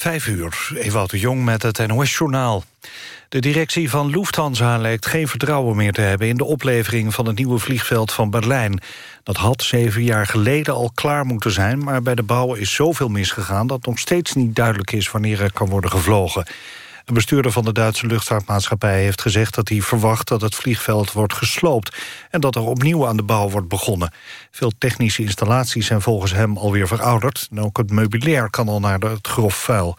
Vijf uur, Ewout de Jong met het NOS-journaal. De directie van Lufthansa lijkt geen vertrouwen meer te hebben... in de oplevering van het nieuwe vliegveld van Berlijn. Dat had zeven jaar geleden al klaar moeten zijn... maar bij de bouw is zoveel misgegaan... dat nog steeds niet duidelijk is wanneer er kan worden gevlogen. Een bestuurder van de Duitse luchtvaartmaatschappij heeft gezegd dat hij verwacht dat het vliegveld wordt gesloopt en dat er opnieuw aan de bouw wordt begonnen. Veel technische installaties zijn volgens hem alweer verouderd en ook het meubilair kan al naar het grof vuil.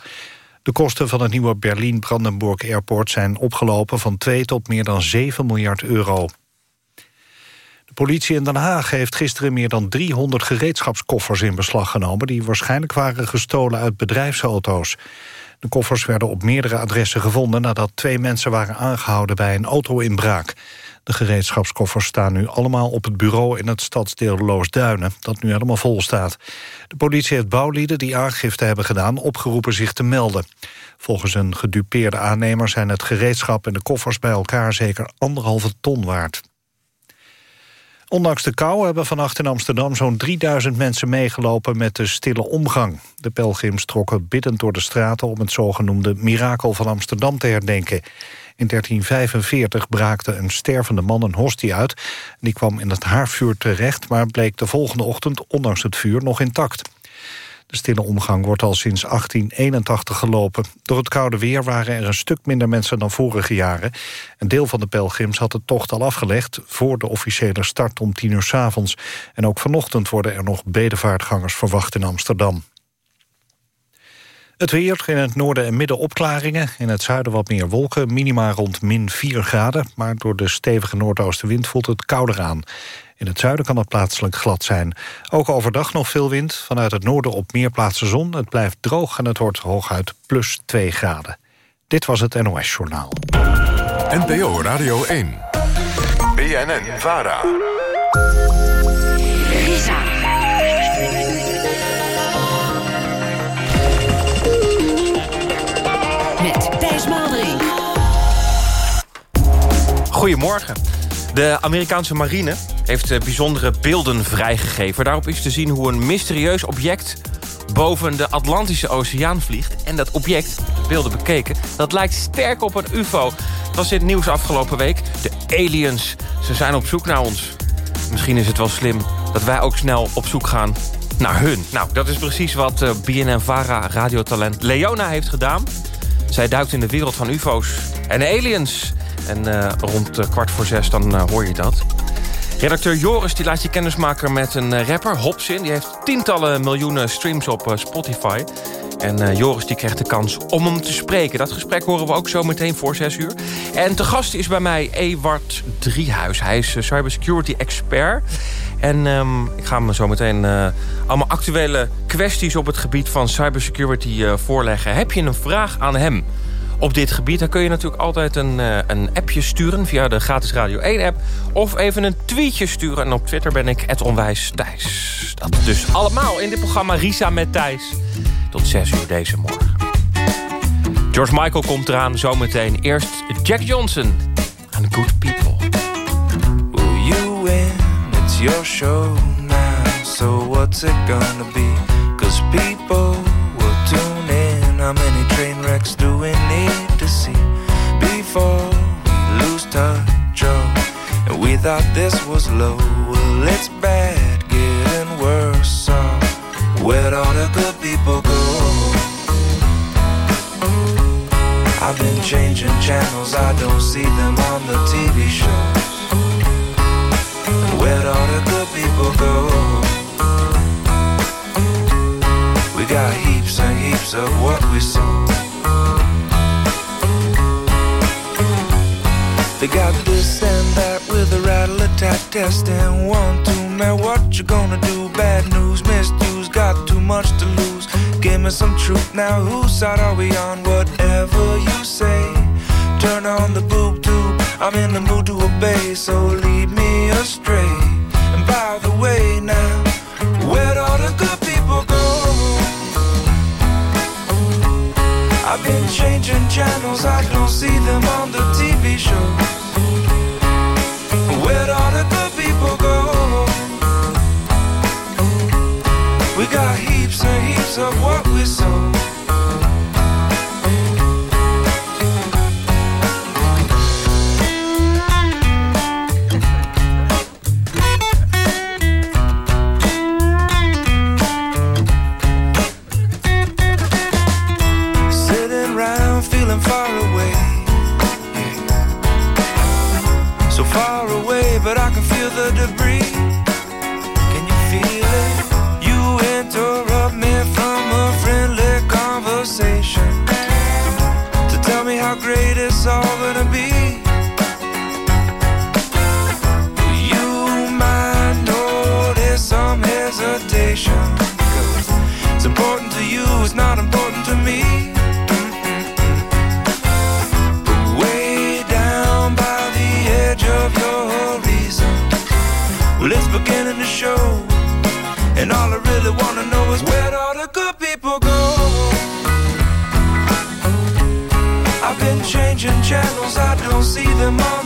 De kosten van het nieuwe Berlin-Brandenburg Airport zijn opgelopen van 2 tot meer dan 7 miljard euro. De politie in Den Haag heeft gisteren meer dan 300 gereedschapskoffers in beslag genomen... die waarschijnlijk waren gestolen uit bedrijfsauto's. De koffers werden op meerdere adressen gevonden... nadat twee mensen waren aangehouden bij een auto-inbraak. De gereedschapskoffers staan nu allemaal op het bureau in het stadsdeel Loosduinen... dat nu helemaal vol staat. De politie heeft bouwlieden die aangifte hebben gedaan... opgeroepen zich te melden. Volgens een gedupeerde aannemer zijn het gereedschap en de koffers... bij elkaar zeker anderhalve ton waard. Ondanks de kou hebben vannacht in Amsterdam zo'n 3000 mensen meegelopen met de stille omgang. De pelgrims trokken biddend door de straten om het zogenoemde mirakel van Amsterdam te herdenken. In 1345 braakte een stervende man een hostie uit. Die kwam in het haarvuur terecht, maar bleek de volgende ochtend ondanks het vuur nog intact. De stille omgang wordt al sinds 1881 gelopen. Door het koude weer waren er een stuk minder mensen dan vorige jaren. Een deel van de pelgrims had de tocht al afgelegd... voor de officiële start om tien uur s avonds. En ook vanochtend worden er nog bedevaartgangers verwacht in Amsterdam. Het weer, in het noorden en midden opklaringen. In het zuiden wat meer wolken, minima rond min 4 graden. Maar door de stevige noordoostenwind voelt het kouder aan. In het zuiden kan het plaatselijk glad zijn. Ook overdag nog veel wind. Vanuit het noorden op meer plaatsen zon. Het blijft droog en het wordt hooguit plus 2 graden. Dit was het NOS Journaal. NPO Radio 1. BNN Goedemorgen. De Amerikaanse marine heeft eh, bijzondere beelden vrijgegeven. Daarop is te zien hoe een mysterieus object boven de Atlantische Oceaan vliegt. En dat object, de beelden bekeken, dat lijkt sterk op een ufo. Dat was dit nieuws afgelopen week. De aliens, ze zijn op zoek naar ons. Misschien is het wel slim dat wij ook snel op zoek gaan naar hun. Nou, dat is precies wat uh, BNN-Vara radiotalent Leona heeft gedaan. Zij duikt in de wereld van ufo's en aliens... En uh, rond uh, kwart voor zes dan uh, hoor je dat. Redacteur Joris die laat je kennis maken met een rapper, Hopsin. Die heeft tientallen miljoenen streams op Spotify. En Joris die krijgt de kans om hem te spreken. Dat gesprek horen we ook zo meteen voor zes uur. En te gast is bij mij Ewart Driehuis. Hij is cybersecurity expert. En um, ik ga hem zo meteen allemaal actuele kwesties... op het gebied van cybersecurity voorleggen. Heb je een vraag aan hem op dit gebied... dan kun je natuurlijk altijd een, uh, een appje sturen via de gratis Radio 1-app... of even een tweetje sturen. En op Twitter ben ik onwijs Thijs. Dat dus allemaal in dit programma Risa met Thijs. Tot 6 uur deze morgen. George Michael komt eraan zometeen. Eerst Jack Johnson en Good People. You? It's your show now. So what's it gonna be? Cause people thought this was low. Well, it's bad, getting worse. So where'd all the good people go? I've been changing channels, I don't see them on the TV shows. Where'd all the good people go? We got heaps and heaps of what we saw. They got this attack test and one, two, man, what you gonna do? Bad news, misused, got too much to lose. Give me some truth now, whose side are we on? Whatever you say, turn on the boob tube. I'm in the mood to obey, so lead me astray. And by the way, now, where'd all the good people go? I've been changing channels, I don't see them on the TV shows. Of what conversation. Cause it's important to you, it's not important to me. Way down by the edge of your horizon, well, it's beginning to show. And all I really wanna know is where'd all the good people go? I've been changing channels, I don't see them all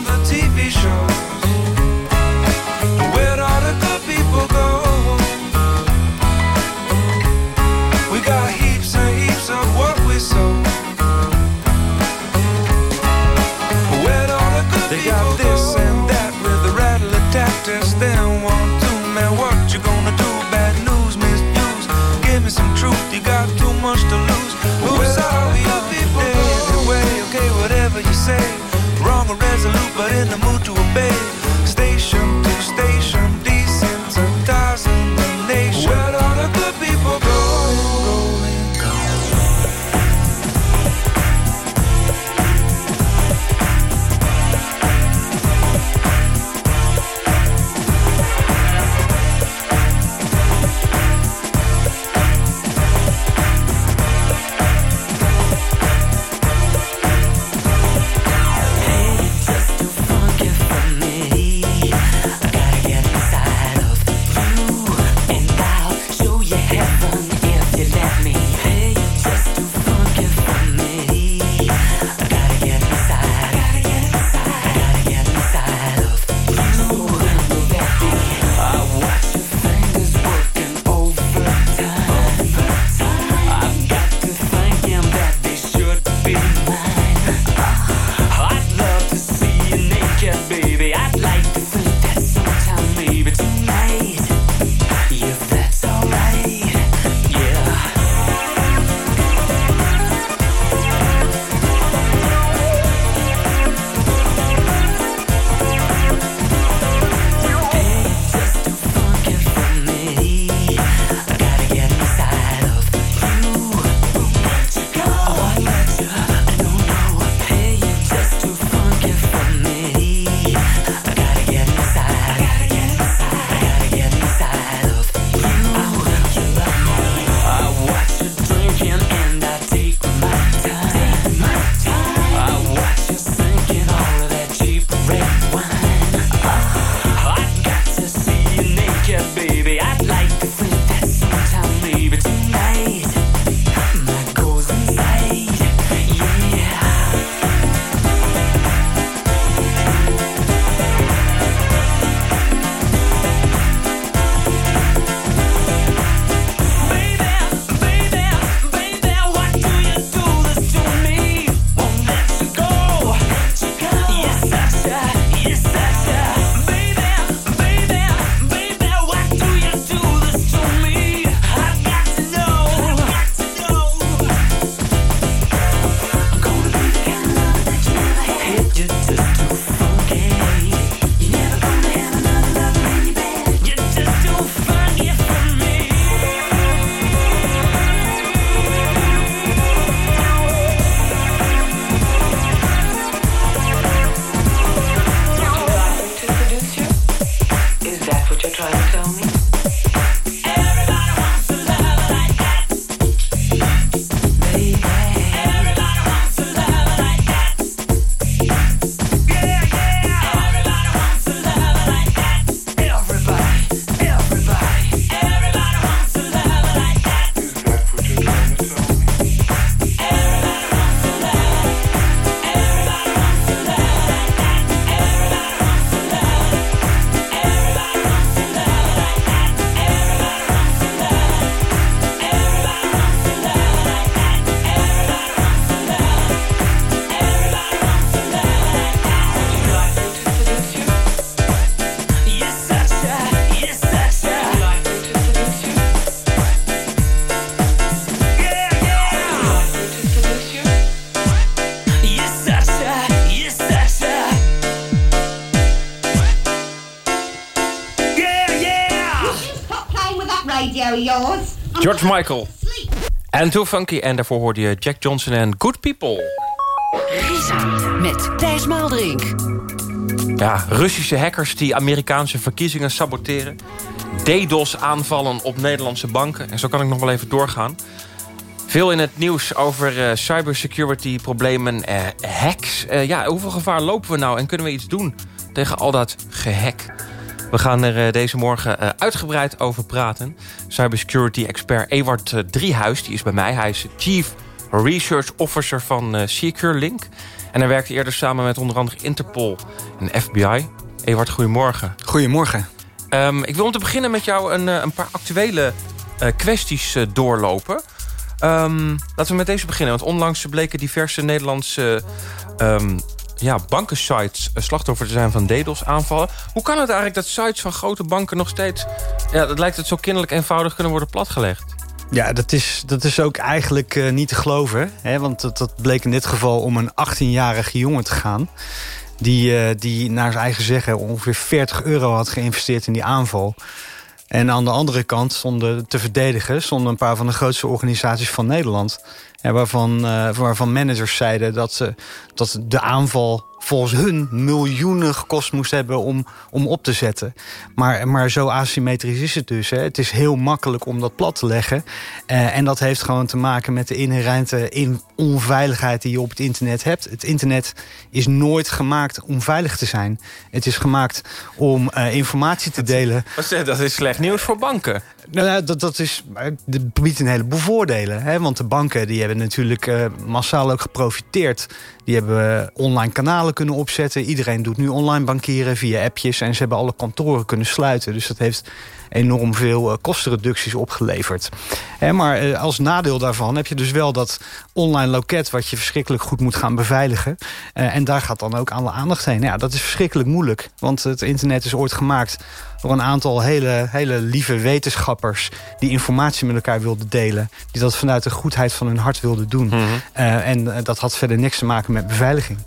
George Michael. En Too Funky. En daarvoor hoorde je Jack Johnson en Good People. Risa met Thijs Maaldrink. Ja, Russische hackers die Amerikaanse verkiezingen saboteren. DDoS aanvallen op Nederlandse banken. En zo kan ik nog wel even doorgaan. Veel in het nieuws over uh, cybersecurity problemen, uh, hacks. Uh, ja, hoeveel gevaar lopen we nou en kunnen we iets doen tegen al dat gehack? We gaan er deze morgen uitgebreid over praten. Cybersecurity expert Ewart Driehuis, die is bij mij. Hij is Chief Research Officer van SecureLink. En hij werkte eerder samen met onder andere Interpol en FBI. Ewart, goedemorgen. Goedemorgen. Um, ik wil om te beginnen met jou een, een paar actuele kwesties doorlopen... Um, laten we met deze beginnen. Want onlangs bleken diverse Nederlandse um, ja, bankensites slachtoffer te zijn van DDoS-aanvallen. Hoe kan het eigenlijk dat sites van grote banken nog steeds... Ja, dat lijkt het zo kinderlijk eenvoudig kunnen worden platgelegd? Ja, dat is, dat is ook eigenlijk uh, niet te geloven. Hè? Want dat, dat bleek in dit geval om een 18-jarige jongen te gaan. Die, uh, die naar zijn eigen zeggen ongeveer 40 euro had geïnvesteerd in die aanval. En aan de andere kant stonden te verdedigen... stonden een paar van de grootste organisaties van Nederland. Waarvan, uh, waarvan managers zeiden dat, ze, dat de aanval volgens hun miljoenen gekost moest hebben om, om op te zetten. Maar, maar zo asymmetrisch is het dus. Hè. Het is heel makkelijk om dat plat te leggen. Uh, en dat heeft gewoon te maken met de inherente in onveiligheid die je op het internet hebt. Het internet is nooit gemaakt om veilig te zijn. Het is gemaakt om uh, informatie te delen. Dat is slecht nieuws voor banken. Nou, dat, dat, is, dat biedt een heleboel voordelen. Hè? Want de banken die hebben natuurlijk uh, massaal ook geprofiteerd. Die hebben online kanalen kunnen opzetten. Iedereen doet nu online bankieren via appjes. En ze hebben alle kantoren kunnen sluiten. Dus dat heeft enorm veel uh, kostenreducties opgeleverd. Hè, maar uh, als nadeel daarvan heb je dus wel dat online loket... wat je verschrikkelijk goed moet gaan beveiligen. Uh, en daar gaat dan ook alle aandacht heen. Ja, dat is verschrikkelijk moeilijk. Want het internet is ooit gemaakt door een aantal hele, hele lieve wetenschappers... die informatie met elkaar wilden delen. Die dat vanuit de goedheid van hun hart wilden doen. Mm -hmm. en dat had verder niks te maken met beveiliging.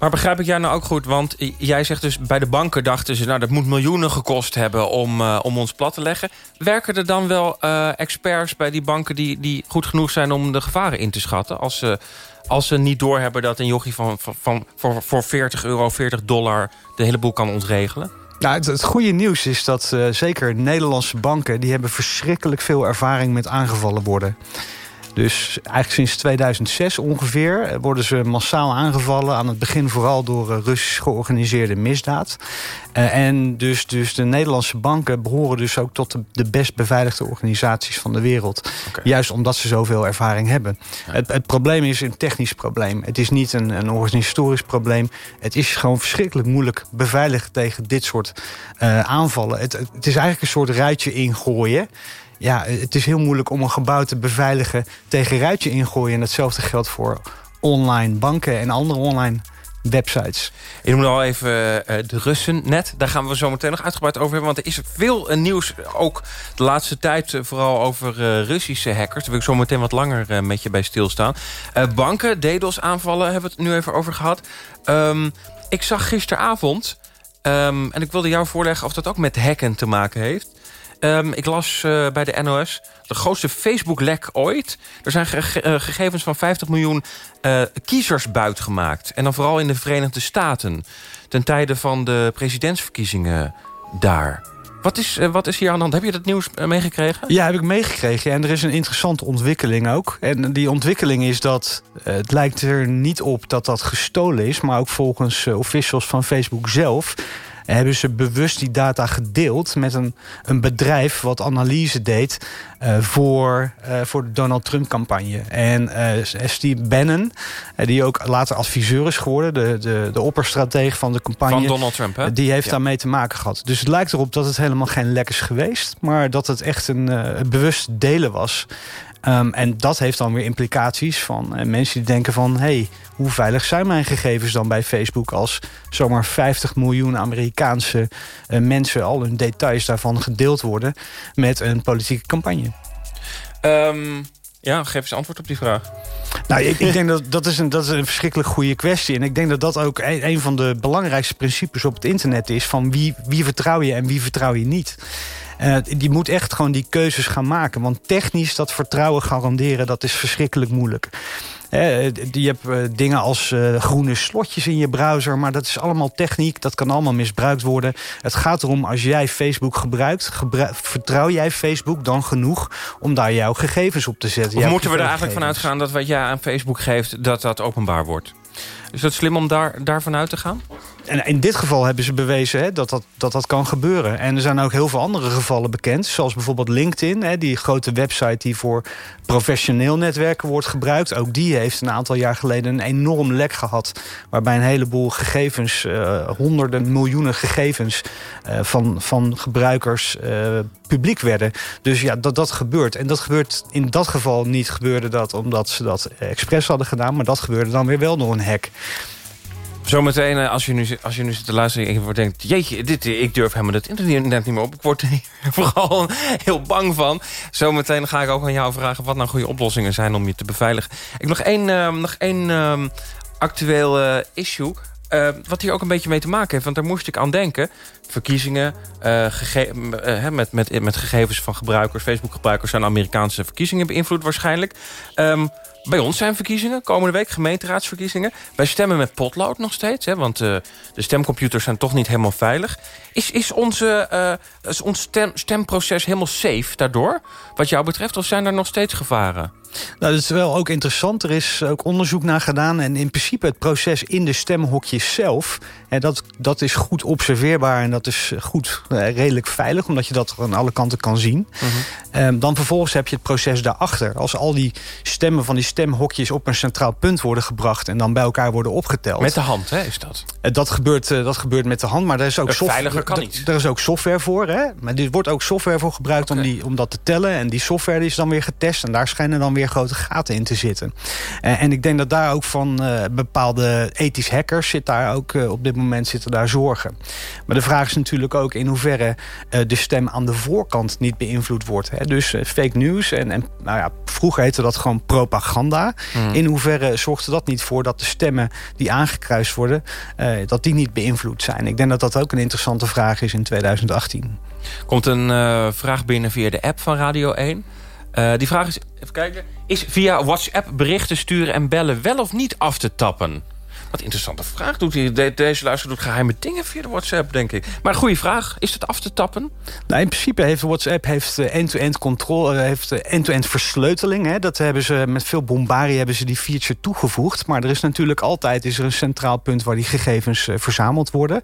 Maar begrijp ik jij nou ook goed? Want jij zegt dus bij de banken dachten ze... nou, dat moet miljoenen gekost hebben om, uh, om ons plat te leggen. Werken er dan wel uh, experts bij die banken... Die, die goed genoeg zijn om de gevaren in te schatten? Als ze, als ze niet doorhebben dat een jochie van, van, voor, voor 40 euro, 40 dollar... de hele boel kan ontregelen? Nou, het, goede nieuws is dat uh, zeker Nederlandse banken... die hebben verschrikkelijk veel ervaring met aangevallen worden. Dus eigenlijk sinds 2006 ongeveer worden ze massaal aangevallen. Aan het begin vooral door Russisch georganiseerde misdaad. Uh, en dus, dus de Nederlandse banken behoren dus ook tot de, de best beveiligde organisaties van de wereld. Okay. Juist omdat ze zoveel ervaring hebben. Ja. Het, het, probleem is een technisch probleem. Het is niet een, een organisatorisch probleem. Het is gewoon verschrikkelijk moeilijk beveiligd tegen dit soort uh, aanvallen. Het, het is eigenlijk een soort ruitje ingooien ja, het is heel moeilijk om een gebouw te beveiligen tegen ruitje ingooien. En hetzelfde geldt voor online banken en andere online websites. Je noemde al even uh, de Russen net. Daar gaan we zo meteen nog uitgebreid over hebben. Want er is veel uh, nieuws, ook de laatste tijd... Vooral over Russische hackers. Daar wil ik zo meteen wat langer met je bij stilstaan. banken, DDoS-aanvallen hebben we het nu even over gehad. Um, ik zag gisteravond... Um, en ik wilde jou voorleggen of dat ook met hacken te maken heeft... Um, ik las uh, bij de NOS de grootste Facebook-lek ooit. Er zijn ge uh, gegevens van 50 miljoen uh, kiezers buitgemaakt. En dan vooral in de Verenigde Staten. Ten tijde van de presidentsverkiezingen daar. Wat is, wat is hier aan de hand? Heb je dat nieuws meegekregen? Ja, heb ik meegekregen. En er is een interessante ontwikkeling ook. En die ontwikkeling is dat... het lijkt er niet op dat dat gestolen is... maar ook volgens officials van Facebook zelf hebben ze bewust die data gedeeld met een, een bedrijf wat analyse deed uh, voor, uh, voor de Donald Trump campagne. En uh, Steve Bannon, die ook later adviseur is geworden, de, de, de opperstratege van de campagne. Van Donald Trump, hè? Die heeft ja. daarmee te maken gehad. Dus het lijkt erop dat het helemaal geen lek is geweest, maar dat het echt een bewust delen was. Um, en dat heeft dan weer implicaties van uh, mensen die denken van... hé, hey, hoe veilig zijn mijn gegevens dan bij Facebook... als zomaar 50 miljoen Amerikaanse uh, mensen... al hun details daarvan gedeeld worden met een politieke campagne? Um, ja, geef eens antwoord op die vraag. Nou, ik, ik denk dat dat is, een, dat is een verschrikkelijk goede kwestie. En ik denk dat dat ook een, een van de belangrijkste principes op het internet is... van wie, wie vertrouw je en wie vertrouw je niet. Uh, die moet echt gewoon die keuzes gaan maken. Want technisch dat vertrouwen garanderen, dat is verschrikkelijk moeilijk. je hebt uh, dingen als uh, groene slotjes in je browser... maar dat is allemaal techniek, dat kan allemaal misbruikt worden. Het gaat erom, als jij Facebook gebruikt... vertrouw jij Facebook dan genoeg om daar jouw gegevens op te zetten? Of moeten we er eigenlijk vanuit gaan dat wat jij aan Facebook geeft... dat dat openbaar wordt? Is het slim om daar, daarvan uit te gaan? En in dit geval hebben ze bewezen hè, dat, dat, dat dat kan gebeuren. En er zijn ook heel veel andere gevallen bekend. Zoals bijvoorbeeld LinkedIn, hè, die grote website die voor professioneel netwerken wordt gebruikt. Ook die heeft een aantal jaar geleden een enorm lek gehad. Waarbij een heleboel gegevens, uh, honderden miljoenen gegevens uh, van, van gebruikers uh, publiek werden. Dus ja, dat dat gebeurt. En dat gebeurt in dat geval niet gebeurde dat omdat ze dat expres hadden gedaan. Maar dat gebeurde dan weer wel door een hack. Zometeen, eh, als je nu, als je nu zit te luisteren en je denkt... jeetje, dit, ik durf helemaal het internet niet meer op. Ik word er vooral heel bang van. Zometeen ga ik ook aan jou vragen... wat nou goede oplossingen zijn om je te beveiligen. Ik nog één, uh, nog één uh, actueel uh, issue... Wat hier ook een beetje mee te maken heeft. Want daar moest ik aan denken. Verkiezingen met, met, met gegevens van gebruikers. Facebook-gebruikers zijn Amerikaanse verkiezingen beïnvloed waarschijnlijk. Um, bij ons zijn verkiezingen, komende week gemeenteraadsverkiezingen. Wij stemmen met potlood nog steeds, hè, want uh, de stemcomputers zijn toch niet helemaal veilig. Is, is, onze, uh, is ons stem, stemproces helemaal safe daardoor, wat jou betreft? Of zijn er nog steeds gevaren? Nou, dat is wel ook interessant. Er is ook onderzoek naar gedaan. En in principe het proces in de stemhokjes zelf... En dat, dat is goed observeerbaar en dat is goed eh, redelijk veilig... omdat je dat aan alle kanten kan zien. Mm dan vervolgens heb je het proces daarachter. Als al die stemmen van die stemhokjes op een centraal punt worden gebracht... en dan bij elkaar worden opgeteld. Met de hand, hè, is dat? Uh, dat, gebeurt, uh, dat gebeurt met de hand, maar er is ook, software, veiliger kan niet. er is ook software voor. Hè? Maar er wordt ook software voor gebruikt okay. om, die, om dat te tellen. En die software is dan weer getest en daar schijnen dan weer grote gaten in te zitten. en ik denk dat daar ook van bepaalde ethisch hackers... zit daar ook op dit moment zitten daar zorgen. Maar de vraag is natuurlijk ook in hoeverre de stem aan de voorkant niet beïnvloed wordt. Hè? Dus fake news en, en nou ja, vroeger heette dat gewoon propaganda. Mm. In hoeverre zorgt er dat niet voor dat de stemmen die aangekruist worden... Dat die niet beïnvloed zijn? Ik denk dat dat ook een interessante vraag is in 2018. Komt een vraag binnen via de app van Radio 1... die vraag is, even kijken... is via WhatsApp berichten sturen en bellen wel of niet af te tappen? Wat interessante vraag. Doet hij, deze luister doet geheime dingen via de WhatsApp, denk ik. Maar goede vraag. Is het af te tappen? Nou, in principe heeft WhatsApp eh, end-to-end controle, eh, heeft eh, end-to-end versleuteling. Hè. Dat hebben ze met veel bombarie hebben ze die feature toegevoegd. Maar er is natuurlijk altijd is er een centraal punt waar die gegevens verzameld worden.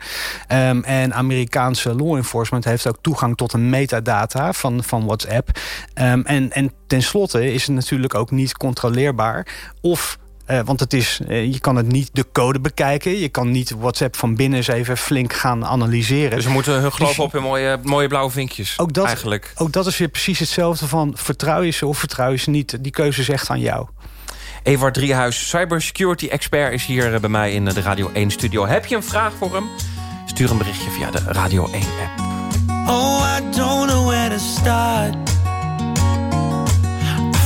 Um, en Amerikaanse law enforcement heeft ook toegang tot een metadata van, van WhatsApp. Um, en, en tenslotte is het natuurlijk ook niet controleerbaar of uh, want het is, uh, je kan het niet de code bekijken. Je kan niet WhatsApp van binnen eens even flink gaan analyseren. Dus we moeten hun geloven dus, op in mooie, mooie blauwe vinkjes. Ook dat, eigenlijk. ook dat is weer precies hetzelfde van vertrouw je ze of vertrouw je ze niet. Die keuze is echt aan jou. Evert Driehuis, cybersecurity expert, is hier eh, bij mij in de Radio 1 studio. Heb je een vraag voor hem? Stuur een berichtje via de Radio 1 app. Oh, I don't know where to start.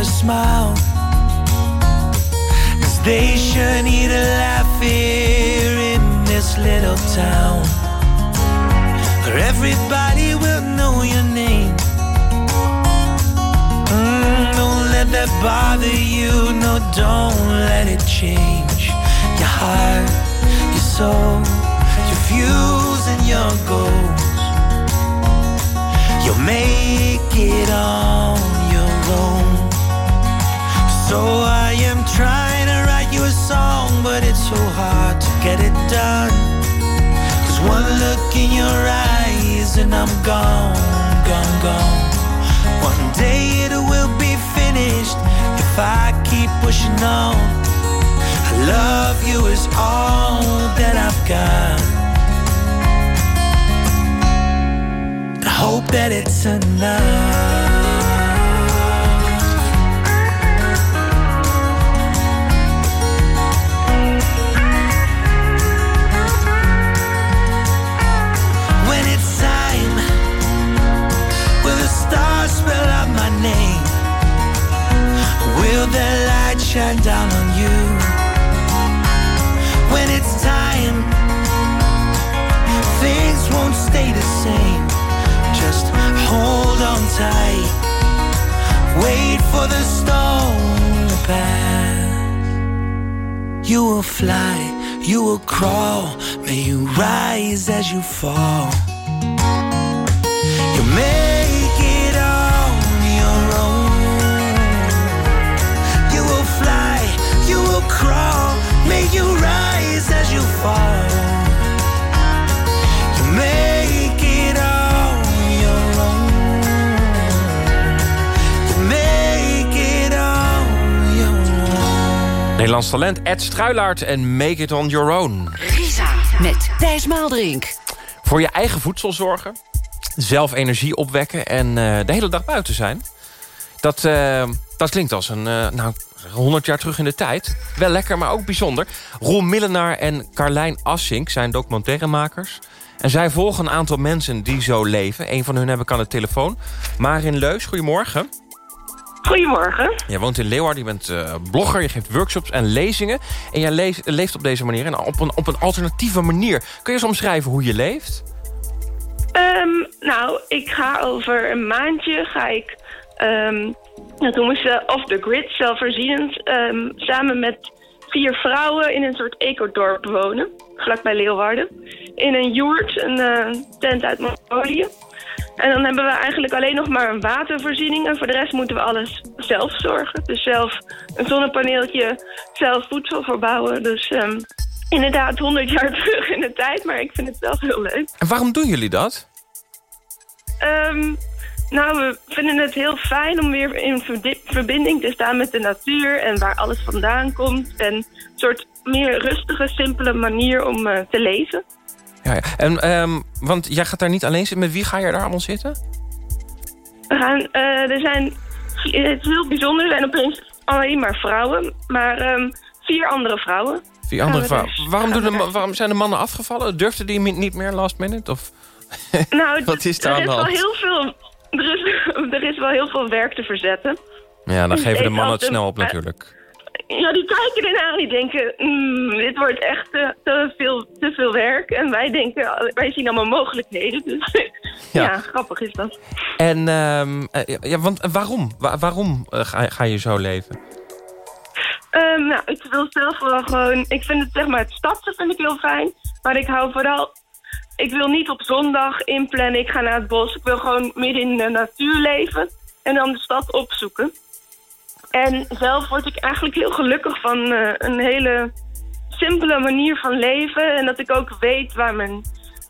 your smile. Cause they sure need a laugh here in this little town. Where everybody will know your name. Mm, don't let that bother you, no, don't let it change your heart, your soul, your views, and your goals. You'll make it on your own. So I am trying to write you a song, but it's so hard to get it done. Cause one look in your eyes and I'm gone, gone, gone. One day it will be finished if I keep pushing on. I love you is all that I've got. I hope that it's enough. Tight. Wait for the storm to pass. You will fly, you will crawl. May you rise as you fall. You make it on your own. You will fly, you will crawl. May you rise as you fall. Nederlands talent Ed Struilaert en Make It On Your Own. Risa met Thijs Maaldrink. Voor je eigen voedsel zorgen. Zelf energie opwekken en eh, de hele dag buiten zijn. Dat, eh, dat klinkt als een, eh, nou, 100 jaar terug in de tijd. Wel lekker, maar ook bijzonder. Roel Millenaar en Carlijn Assink zijn documentairemakers. En zij volgen een aantal mensen die zo leven. Een van hun heb ik aan de telefoon. Marin Leus, goedemorgen. Goedemorgen. Jij woont in Leeuwarden, je bent eh, blogger, je geeft workshops en lezingen. En jij leest, leeft op deze manier en op een, op een alternatieve manier. Kun je eens omschrijven hoe je leeft? Ehm, nou, ik ga over een maandje ga ik, ehm dat noemen ze off the grid, zelfvoorzienend, ehm, samen met vier vrouwen in een soort ecodorp wonen, vlakbij Leeuwarden. In een joert, een eh, tent uit Mongolië. En dan hebben we eigenlijk alleen nog maar een watervoorziening. En voor de rest moeten we alles zelf zorgen. Dus zelf een zonnepaneeltje, zelf voedsel verbouwen. Dus ehm, inderdaad 100 jaar terug in de tijd. Maar ik vind het zelf heel leuk. En waarom doen jullie dat? Ehm, nou, we vinden het heel fijn om weer in verbinding te staan met de natuur en waar alles vandaan komt. En een soort meer rustige, simpele manier om eh, te leven. Ja, ja. En, ehm, want jij gaat daar niet alleen zitten. Met wie ga je daar allemaal zitten? We gaan, eh, er zijn, het is heel bijzonder, er zijn opeens alleen maar vrouwen, maar ehm, vier andere vrouwen. Vier andere vrouwen. dus- Waarom, doen de, waarom zijn de mannen afgevallen? Durfden die niet meer last minute? Of? Nou, Wat is daar er is wel heel veel, er is, er is wel heel veel werk te verzetten. Ja, dan geven de mannen het snel op natuurlijk. Ja, die kijken ernaar en die denken, "Mm, dit wordt echt te, te, veel, te veel werk. En wij denken, wij zien allemaal mogelijkheden. Dus Ja. ja, grappig is dat. En ehm, eh, ja, want waarom? Wa- waarom eh, ga, ga je zo leven? Ehm, nou, ik wil zelf wel gewoon... Ik vind het, zeg maar, het stadse vind ik heel fijn. Maar ik hou vooral... Ik wil niet op zondag inplannen, ik ga naar het bos. Ik wil gewoon midden in de natuur leven. En dan de stad opzoeken. En zelf word ik eigenlijk heel gelukkig van eh, een hele simpele manier van leven. En dat ik ook weet waar mijn...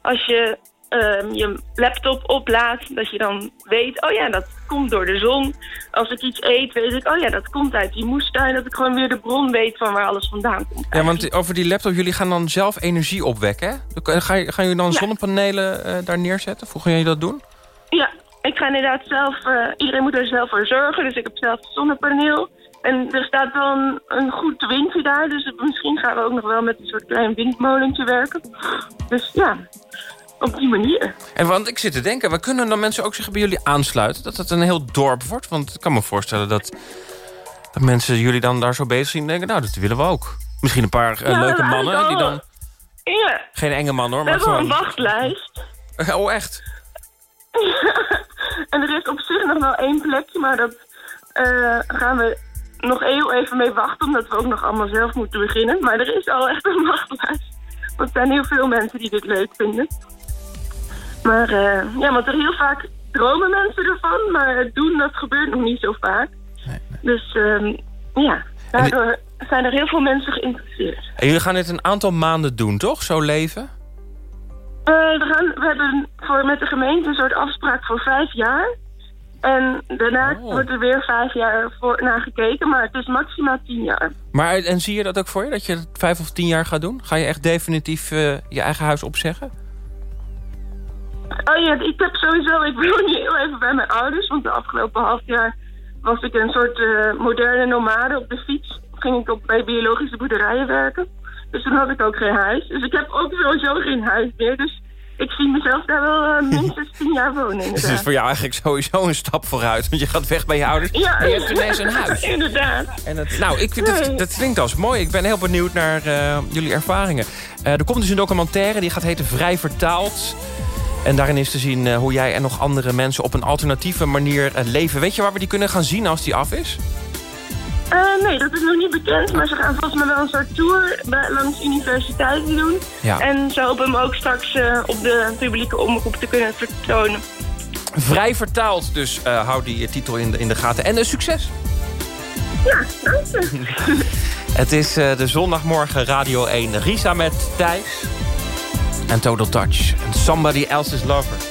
Als je ehm, je laptop oplaadt, dat je dan weet... Oh ja, dat komt door de zon. Als ik iets eet, weet ik... Oh ja, dat komt uit die moestuin. Dat ik gewoon weer de bron weet van waar alles vandaan komt. Ja, want over die laptop, jullie gaan dan zelf energie opwekken, hè? Gaan jullie dan Ja. zonnepanelen eh, daar neerzetten? Hoe gaan jullie dat doen? Ja, ik ga inderdaad zelf... eh, iedereen moet er zelf voor zorgen. Dus ik heb zelf een zonnepaneel. En er staat wel een, een goed windje daar. Dus misschien gaan we ook nog wel met een soort klein windmolentje werken. Dus ja, op die manier. En want ik zit te denken, we kunnen dan mensen ook zich bij jullie aansluiten... dat het een heel dorp wordt? Want ik kan me voorstellen dat, dat mensen jullie dan daar zo bezig zien... en denken, nou, dat willen we ook. Misschien een paar eh, Ja, leuke mannen die dan... Ja, Geen enge man hoor, we maar hebben al een gewoon... wachtlijst. Oh, echt? en er is op zich nog wel één plekje, maar dat eh, gaan we nog heel even mee wachten, omdat we ook nog allemaal zelf moeten beginnen. Maar er is al echt een wachtlijst. Want er zijn heel veel mensen die dit leuk vinden. Maar eh, ja, want er heel vaak dromen mensen ervan, maar het doen, dat gebeurt nog niet zo vaak. Dus ehm, ja, daardoor zijn er heel veel mensen geïnteresseerd. En jullie gaan dit een aantal maanden doen, toch? Zo leven? Eh, we, gaan, we hebben voor, met de gemeente een soort afspraak voor vijf jaar. En daarna Oh. wordt er weer vijf jaar voor, naar gekeken, maar het is maximaal tien jaar. Maar en zie je dat ook voor je, dat je het vijf of tien jaar gaat doen? Ga je echt definitief eh, je eigen huis opzeggen? Oh ja, ik heb sowieso, ik woon nu heel even bij mijn ouders, want de afgelopen half jaar was ik een soort eh, moderne nomade op de fiets. Ging ik op, bij biologische boerderijen werken. Dus toen had ik ook geen huis. Dus ik heb ook sowieso geen huis meer. Dus ik zie mezelf daar wel eh, minstens tien jaar wonen. Dus het is voor jou eigenlijk sowieso een stap vooruit. Want je gaat weg bij je ouders Ja, en je hebt ineens een huis. inderdaad. En het, nou, ik vind Nee. dat klinkt als mooi. Ik ben heel benieuwd naar eh, jullie ervaringen. Eh, er komt dus een documentaire, die gaat heten Vrij Vertaald. En daarin is te zien hoe jij en nog andere mensen... op een alternatieve manier leven. Weet je waar we die kunnen gaan zien als die af is? Eh, nee, dat is nog niet bekend. Maar ze gaan volgens mij wel een soort tour langs universiteiten doen. Ja. En ze hopen hem ook straks eh, op de publieke omroep te kunnen vertonen. Vrij Vertaald, dus eh, hou die titel in de, in de gaten. En een succes! Ja, dank je. Het is de zondagmorgen Radio 1. Risa met Thijs. En Total Touch. En Somebody Else's Lover.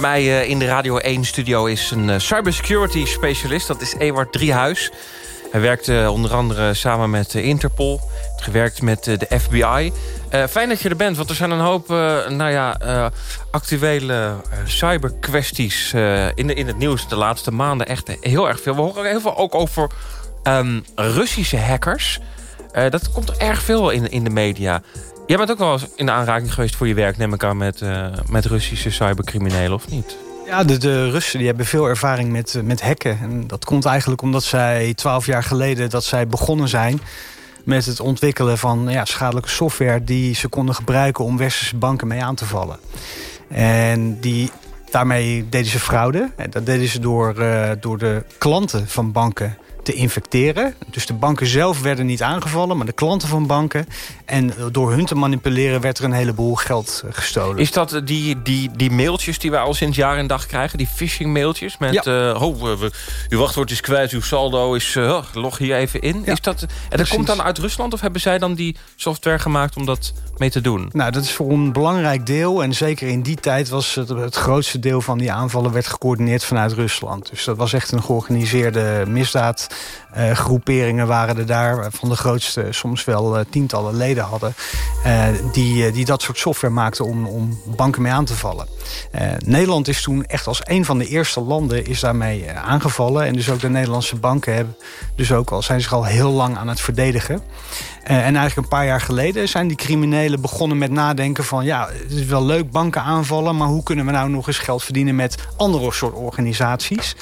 Bij mij eh, in de Radio 1-studio is een eh, cybersecurity specialist. Dat is Ewart Driehuis. Hij werkt eh, onder andere samen met Interpol. Gewerkt met de FBI. Fijn dat je er bent, want er zijn een hoop nou ja, actuele cyberkwesties in, de, in het nieuws de laatste maanden. Echt heel erg veel. We horen heel veel ook over ehm, Russische hackers. Dat komt er erg veel in, in de media. Jij bent ook wel eens in de aanraking geweest voor je werk, neem ik aan, met, eh, met Russische cybercriminelen, of niet? Ja, de, de Russen die hebben veel ervaring met, eh, met hacken. En dat komt eigenlijk omdat zij twaalf jaar geleden dat zij begonnen zijn met het ontwikkelen van ja, schadelijke software die ze konden gebruiken om westerse banken mee aan te vallen. En die, daarmee deden ze fraude. En dat deden ze door, eh, door de klanten van banken te infecteren. Dus de banken zelf werden niet aangevallen, maar de klanten van banken. En door hun te manipuleren werd er een heleboel geld eh, gestolen. Is dat die, die, die mailtjes die wij al sinds jaar en dag krijgen? Die phishing mailtjes met... Ja. eh, oh, we- we- uw wachtwoord is kwijt, uw saldo is... eh, oh, log hier even in. Ja, is dat, en dat precies. komt dan uit Rusland? Of hebben zij dan die software gemaakt om dat mee te doen? Nou, dat is voor een belangrijk deel. En zeker in die tijd was het, het grootste deel van die aanvallen... werd gecoördineerd vanuit Rusland. Dus dat was echt een georganiseerde misdaad. Eh, groeperingen waren er daar van de grootste... soms wel eh, tientallen leden hadden... eh, die, eh, die dat soort software maakten om, om banken mee aan te vallen. Eh, Nederland is toen echt als een van de eerste landen... is daarmee eh, aangevallen. En dus ook de Nederlandse banken hebben... dus ook al zijn zich al heel lang aan het verdedigen. Eh, en eigenlijk een paar jaar geleden zijn die criminelen begonnen met nadenken van... ja, het is wel leuk banken aanvallen... maar hoe kunnen we nou nog eens geld verdienen met andere soort organisaties?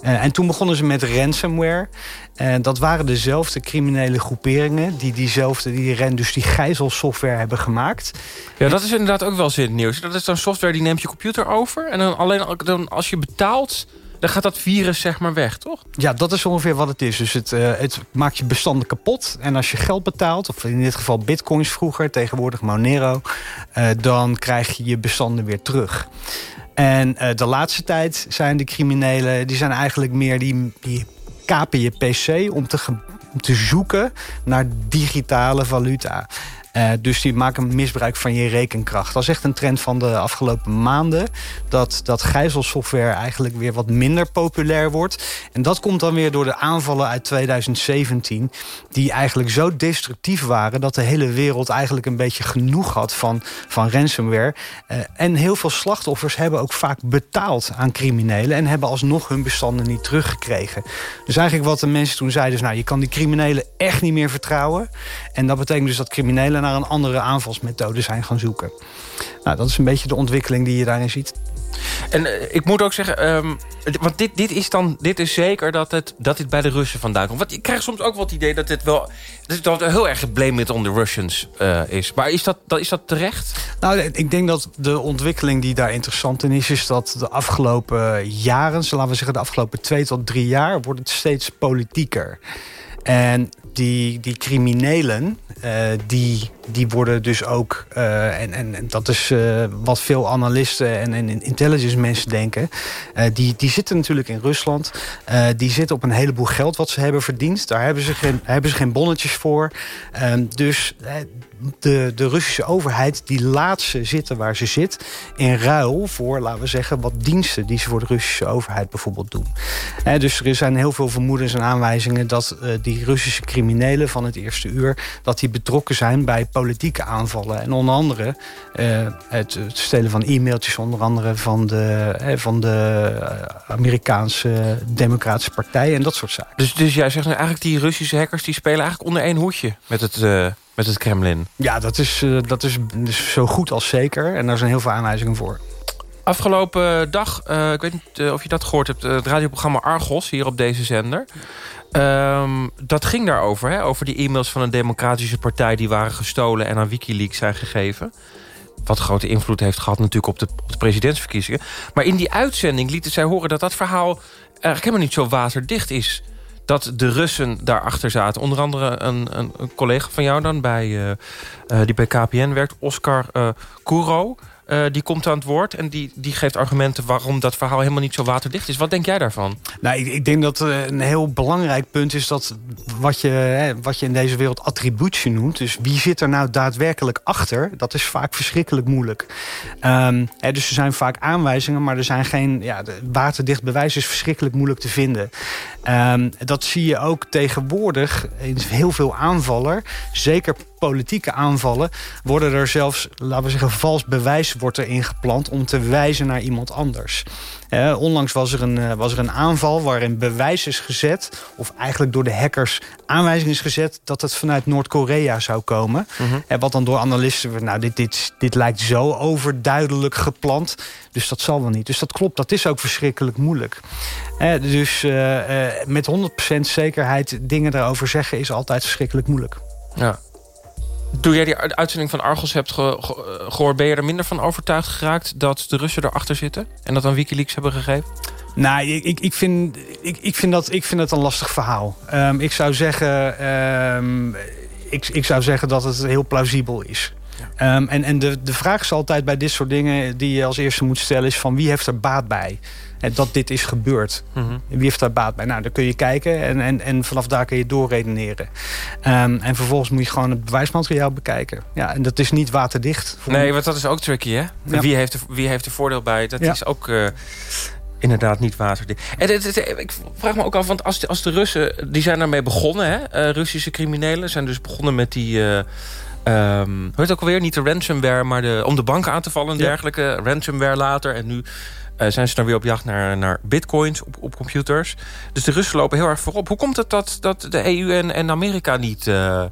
Eh, en toen begonnen ze met ransomware. Eh, dat waren dezelfde criminele groeperingen... die diezelfde, die ren, dus die gijzelsoftware hebben gemaakt. Ja, dat is inderdaad ook wel eens in het nieuws. Dat is dan software die neemt je computer over. En dan alleen dan als je betaalt, dan gaat dat virus zeg maar weg, toch? Ja, dat is ongeveer wat het is. Dus het, eh, het maakt je bestanden kapot. En als je geld betaalt, of in dit geval bitcoins vroeger... tegenwoordig Monero, eh, dan krijg je je bestanden weer terug. En eh, de laatste tijd zijn de criminelen... die zijn eigenlijk meer die, kapen je pc om te, om te zoeken naar digitale valuta. Eh, dus die maken misbruik van je rekenkracht. Dat is echt een trend van de afgelopen maanden. Dat, dat gijzelsoftware eigenlijk weer wat minder populair wordt. En dat komt dan weer door de aanvallen uit 2017. Die eigenlijk zo destructief waren dat de hele wereld eigenlijk een beetje genoeg had van, van ransomware. Eh, en heel veel slachtoffers hebben ook vaak betaald aan criminelen. En hebben alsnog hun bestanden niet teruggekregen. Dus eigenlijk wat de mensen toen zeiden is... nou, je kan die criminelen echt niet meer vertrouwen. En dat betekent dus dat criminelen naar een andere aanvalsmethode zijn gaan zoeken. Nou, dat is een beetje de ontwikkeling die je daarin ziet. En eh, ik moet ook zeggen, ehm, want dit, dit is dan dit is zeker dat, het, dat dit bij de Russen vandaan komt. Want ik krijg soms ook wel het idee dat dit wel dat het wel heel erg blame it on the Russians eh, is. Maar is dat, dat, is dat terecht? Nou, ik denk dat de ontwikkeling die daar interessant in is... is dat de afgelopen jaren, zo laten we zeggen de afgelopen twee tot drie jaar... wordt het steeds politieker. En die, die criminelen, eh, die, die worden dus ook... eh, en, en, en dat is eh, wat veel analisten en, en intelligence mensen denken... die, die zitten natuurlijk in Rusland. Die zitten op een heleboel geld wat ze hebben verdiend. Daar hebben ze geen, hebben ze geen bonnetjes voor. Ehm, dus de, de Russische overheid die laat ze zitten waar ze zit... in ruil voor, laten we zeggen, wat diensten... die ze voor de Russische overheid bijvoorbeeld doen. Dus er zijn heel veel vermoedens en aanwijzingen... dat eh, die Russische criminelen van het eerste uur... dat die betrokken zijn bij politieke aanvallen. En onder andere eh, het, stelen van e-mailtjes... onder andere van de, eh, van de Amerikaanse Democratische Partij... en dat soort zaken. Dus, dus jij zegt nou eigenlijk die Russische hackers... die spelen eigenlijk onder één hoedje met het, met het Kremlin. Ja, dat is, eh, dat is dus zo goed als zeker. En daar zijn heel veel aanwijzingen voor. Afgelopen dag, eh, ik weet niet eh, of je dat gehoord hebt... het radioprogramma Argos hier op deze zender. Ehm, dat ging daarover, hè? over die e-mails van een democratische partij... die waren gestolen en aan Wikileaks zijn gegeven. Wat grote invloed heeft gehad natuurlijk op de, op de presidentsverkiezingen. Maar in die uitzending lieten zij horen dat dat verhaal... eigenlijk helemaal niet zo waterdicht is dat de Russen daarachter zaten. Onder andere een, een, collega van jou dan, bij, eh, eh, die bij KPN werkt, Oscar eh Kouro. Eh, die komt aan het woord en die, die geeft argumenten... waarom dat verhaal helemaal niet zo waterdicht is. Wat denk jij daarvan? Nou, ik, ik denk dat eh, een heel belangrijk punt is dat wat je, hè, wat je in deze wereld attributie noemt. Dus wie zit er nou daadwerkelijk achter? Dat is vaak verschrikkelijk moeilijk. Ehm, dus er zijn vaak aanwijzingen, maar er zijn geen ja, waterdicht bewijs is verschrikkelijk moeilijk te vinden. Ehm, dat zie je ook tegenwoordig in heel veel aanvallen. Zeker politieke aanvallen... worden er zelfs, laten we zeggen, vals bewijs wordt er ingeplant... om te wijzen naar iemand anders. Eh, onlangs was er, een, eh, was er een aanval waarin bewijs is gezet... of eigenlijk door de hackers aanwijzing is gezet... dat het vanuit Noord-Korea zou komen. En wat dan door analisten... Nou, dit, dit, dit lijkt zo overduidelijk gepland. Dus dat zal wel niet. Dus dat klopt, dat is ook verschrikkelijk moeilijk. Eh, dus met 100% zekerheid dingen daarover zeggen... is altijd verschrikkelijk moeilijk. Ja. Toen jij die uitzending van Argos hebt ge- ge- gehoord... ben je er minder van overtuigd geraakt dat de Russen erachter zitten? En dat aan Wikileaks hebben gegeven? Nou, ik, ik, vind, ik, ik, vind dat, ik vind het een lastig verhaal. Ehm, ik, zou zeggen, ehm, ik, ik zou zeggen dat het heel plausibel is. Ehm, en en de, de vraag is altijd bij dit soort dingen die je als eerste moet stellen... is van wie heeft er baat bij? En dat dit is gebeurd. Mhm. Wie heeft daar baat bij? Nou, dan kun je kijken en, en, en vanaf daar kun je doorredeneren. Ehm, en vervolgens moet je gewoon het bewijsmateriaal bekijken. Ja, en dat is niet waterdicht. Nee, want dat is ook tricky, hè? Ja. Wie, heeft er, wie heeft er voordeel bij? Dat Ja. is ook eh, inderdaad niet waterdicht. En het, het- ik vraag me ook af, want als de, als de Russen... die zijn daarmee begonnen, hè? Eh, Russische criminelen zijn dus begonnen met die... eh ehm, hoe heet het ook alweer? Niet de ransomware, maar de, om de banken aan te vallen en Ja. dergelijke. Ransomware later. En nu eh, zijn ze dan weer op jacht naar, naar bitcoins op, op computers. Dus de Russen lopen heel erg voorop. Hoe komt het dat, dat de EU en, en Amerika niet... eh,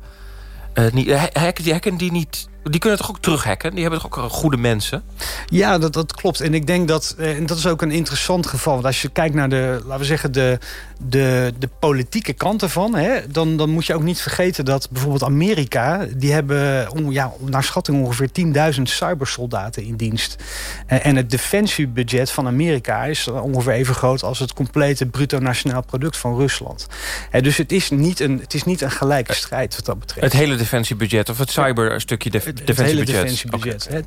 niet ha- hacken, die hacken die niet... Die kunnen toch ook terughacken? Die hebben toch ook goede mensen? Ja, dat, dat klopt. En ik denk dat, eh, en dat is ook een interessant geval. Want als je kijkt naar de, laten we zeggen, de, de, de politieke kant ervan... Hè, dan, dan moet je ook niet vergeten dat bijvoorbeeld Amerika... die hebben om, ja, naar schatting ongeveer 10.000 cybersoldaten in dienst. Eh, en het defensiebudget van Amerika is ongeveer even groot... als het complete bruto nationaal product van Rusland. Eh, dus het is, niet een, het is niet een gelijke strijd wat dat betreft. Het hele defensiebudget of het cyberstukje def Het, hele defensiebudget?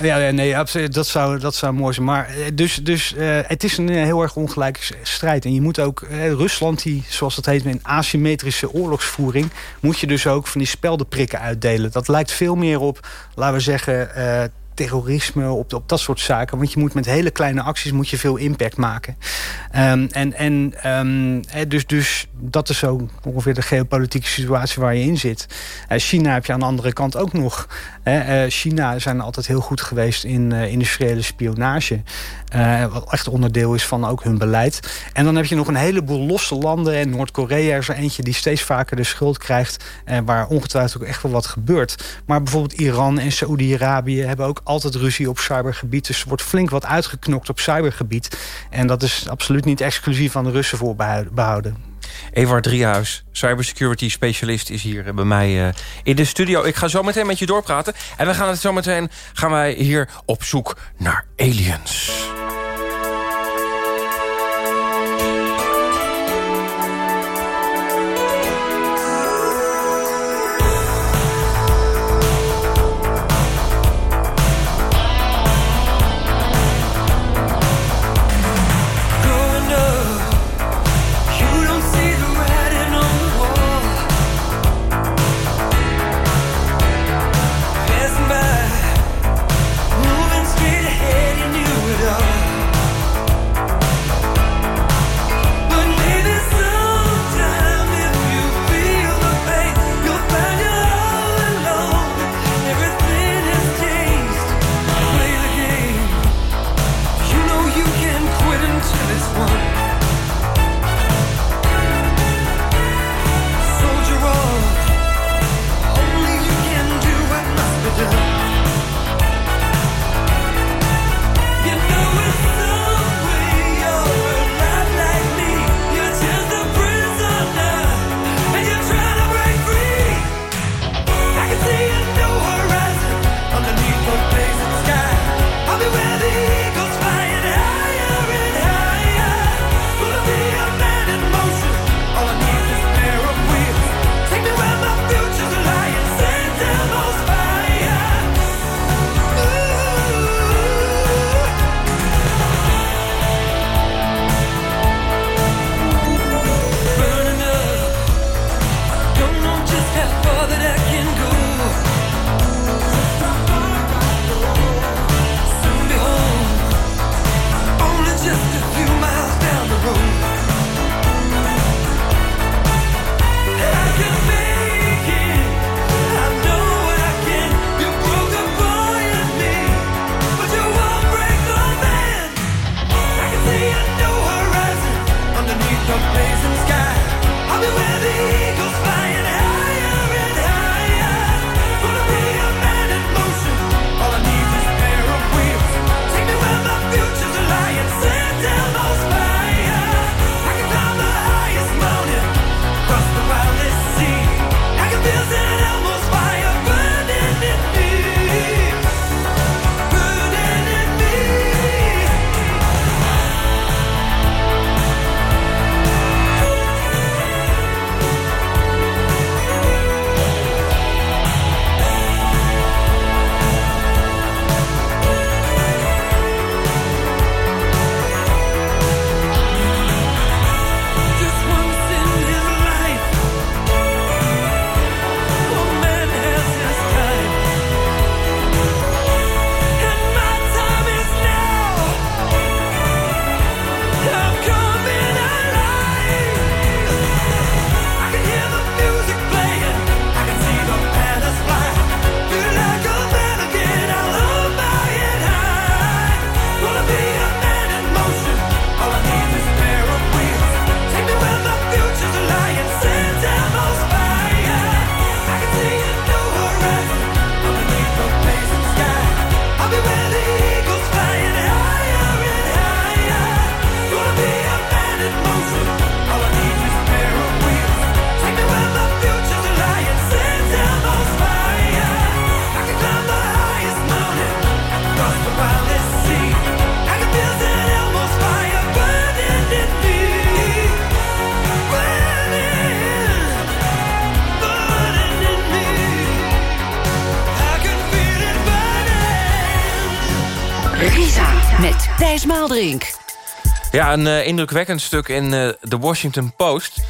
Ja, ja, nee, absoluut, dat zou, dat zou mooi zijn. Maar eh, dus, dus eh, het is een eh, heel erg ongelijke strijd. En je moet ook, Rusland, die, zoals dat heet, in asymmetrische oorlogsvoering... moet je dus ook van die speldenprikken uitdelen. Dat lijkt veel meer op, laten we zeggen... terrorisme, op, op dat soort zaken. Want je moet met hele kleine acties moet je veel impact maken. Ehm, en en ehm, dus, dus dat is zo ongeveer de geopolitieke situatie waar je in zit. Eh, China heb je aan de andere kant ook nog. Eh, China zijn altijd heel goed geweest in eh, industriële spionage. Wat echt onderdeel is van ook hun beleid. En dan heb je nog een heleboel losse landen. En Noord-Korea is er eentje die steeds vaker de schuld krijgt. eh, waar ongetwijfeld ook echt wel wat gebeurt. Maar bijvoorbeeld Iran en Saoedi-Arabië hebben ook altijd ruzie op cybergebied. Dus er wordt flink wat uitgeknokt op cybergebied. En dat is absoluut niet exclusief aan de Russen voorbehouden. Ewart Driehuis, cybersecurity specialist, is hier bij mij eh, in de studio. Ik ga zo meteen met je doorpraten. En we gaan het zo meteen gaan wij hier op zoek naar aliens. Ja, een eh, indrukwekkend stuk in eh, The Washington Post.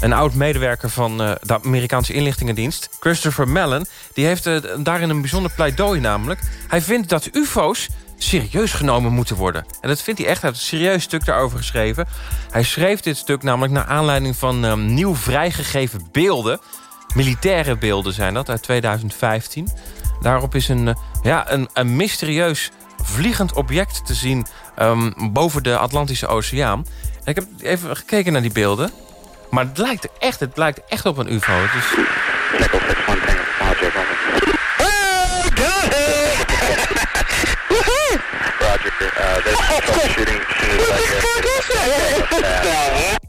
Een oud-medewerker van eh, de Amerikaanse inlichtingendienst, Christopher Mellon... die heeft daarin een bijzonder pleidooi namelijk. Hij vindt dat ufo's serieus genomen moeten worden. En dat vindt hij echt. Heeft een serieus stuk daarover geschreven. Hij schreef dit stuk namelijk naar aanleiding van ehm, nieuw vrijgegeven beelden. Militaire beelden zijn dat, uit 2015. Daarop is een, ja, een, een mysterieus vliegend object te zien... ehm, boven de Atlantische Oceaan. En ik heb even gekeken naar die beelden. Maar het lijkt echt, het lijkt echt op een ufo. Het is,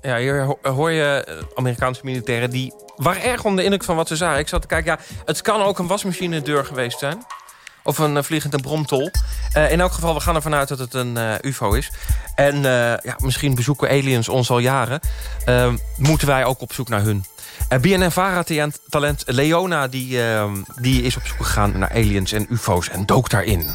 Ja, hier ho- hoor je Amerikaanse militairen... die waren erg onder de indruk van wat ze zagen. Ik zat te kijken, ja, het kan ook een wasmachinedeur geweest zijn. Of een uh, vliegende bromtol. Eh, in elk geval, we gaan ervan uit dat het een eh, ufo is. En eh, ja, misschien bezoeken aliens ons al jaren. Eh, moeten wij ook op zoek naar hun. BNN-Vara-talent Leona die, eh, die is op zoek gegaan naar aliens en ufo's... en dook daarin.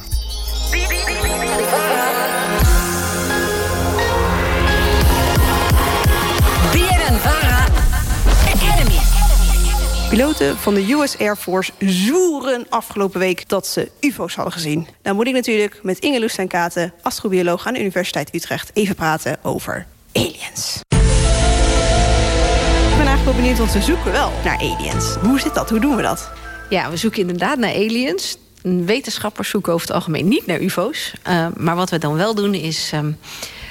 Piloten van de US Air Force zoeren afgelopen week dat ze UFO's hadden gezien. Nou moet ik natuurlijk met Inge Loes ten Katen, astrobioloog aan de Universiteit Utrecht, even praten over aliens. Ik ben eigenlijk wel benieuwd, want ze zoeken wel naar aliens. Hoe zit dat? Hoe doen we dat? Ja, we zoeken inderdaad naar aliens. Wetenschappers zoeken over het algemeen niet naar ufo's. Uh, maar wat we dan wel doen is... Um,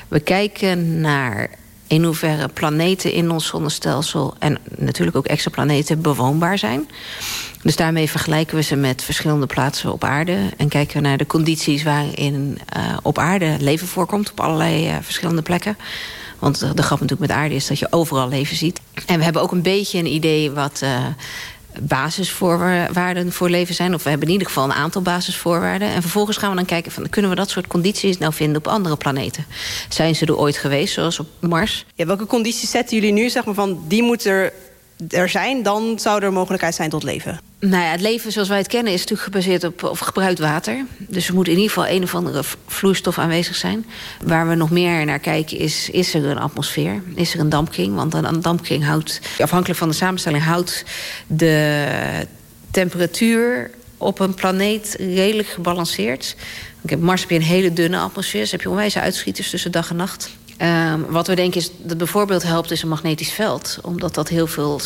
we kijken naar in hoeverre planeten in ons zonnestelsel... en natuurlijk ook exoplaneten bewoonbaar zijn. Dus daarmee vergelijken we ze met verschillende plaatsen op aarde... en kijken we naar de condities waarin uh, op aarde leven voorkomt... op allerlei uh, verschillende plekken. Want de grap natuurlijk met aarde is dat je overal leven ziet. En we hebben ook een beetje een idee wat... Uh, basisvoorwaarden voor leven zijn. Of we hebben in ieder geval een aantal basisvoorwaarden. En vervolgens gaan we dan kijken... Van, kunnen we dat soort condities nou vinden op andere planeten? Zijn ze er ooit geweest, zoals op Mars? Ja, welke condities zetten jullie nu? Zeg maar van, die moeten er, er zijn, dan zou er mogelijkheid zijn tot leven. Nou ja, het leven zoals wij het kennen is natuurlijk gebaseerd op, op gebruikt water. Dus er moet in ieder geval een of andere vloeistof aanwezig zijn. Waar we nog meer naar kijken is, is er een atmosfeer? Is er een dampkring? Want een, dampkring houdt, afhankelijk van de samenstelling... houdt de temperatuur op een planeet redelijk gebalanceerd. Op Mars heb je een hele dunne atmosfeer. Dus heb je onwijze uitschieters tussen dag en nacht. Um, wat we denken is dat bijvoorbeeld helpt is een magnetisch veld. Omdat dat heel veel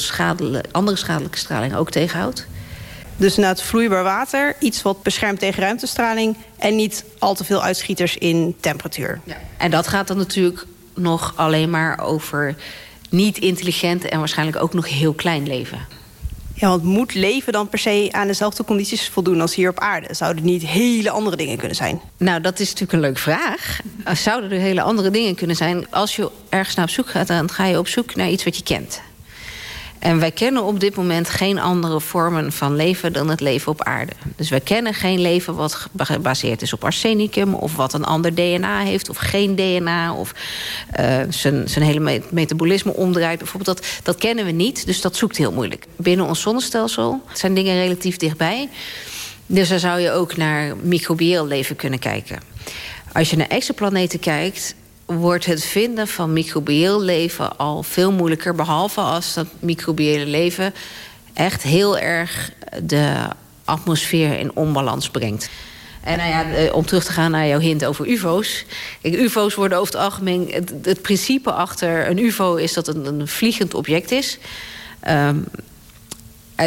andere schadelijke straling ook tegenhoudt. Dus na het vloeibaar water, iets wat beschermt tegen ruimtestraling... en niet al te veel uitschieters in temperatuur. Ja. En dat gaat dan natuurlijk nog alleen maar over niet intelligent... en waarschijnlijk ook nog heel klein leven. Ja, want moet leven dan per se aan dezelfde condities voldoen als hier op aarde? Zouden niet hele andere dingen kunnen zijn? Nou, dat is natuurlijk een leuke vraag. Zouden er hele andere dingen kunnen zijn? Als je ergens naar op zoek gaat, dan ga je op zoek naar iets wat je kent. En wij kennen op dit moment geen andere vormen van leven dan het leven op aarde. Dus wij kennen geen leven wat gebaseerd is op arsenicum... of wat een ander DNA heeft, of geen DNA... of uh, zijn, zijn hele metabolisme omdraait. Bijvoorbeeld dat, dat kennen we niet, dus dat zoekt heel moeilijk. Binnen ons zonnestelsel zijn dingen relatief dichtbij. Dus daar zou je ook naar microbieel leven kunnen kijken. Als je naar exoplaneten kijkt wordt het vinden van microbieel leven al veel moeilijker. Behalve als dat microbiële leven echt heel erg de atmosfeer in onbalans brengt. En nou ja, om terug te gaan naar jouw hint over ufo's. Kijk, ufo's worden over het algemeen... Het, principe achter een ufo is dat het een vliegend object is. Um,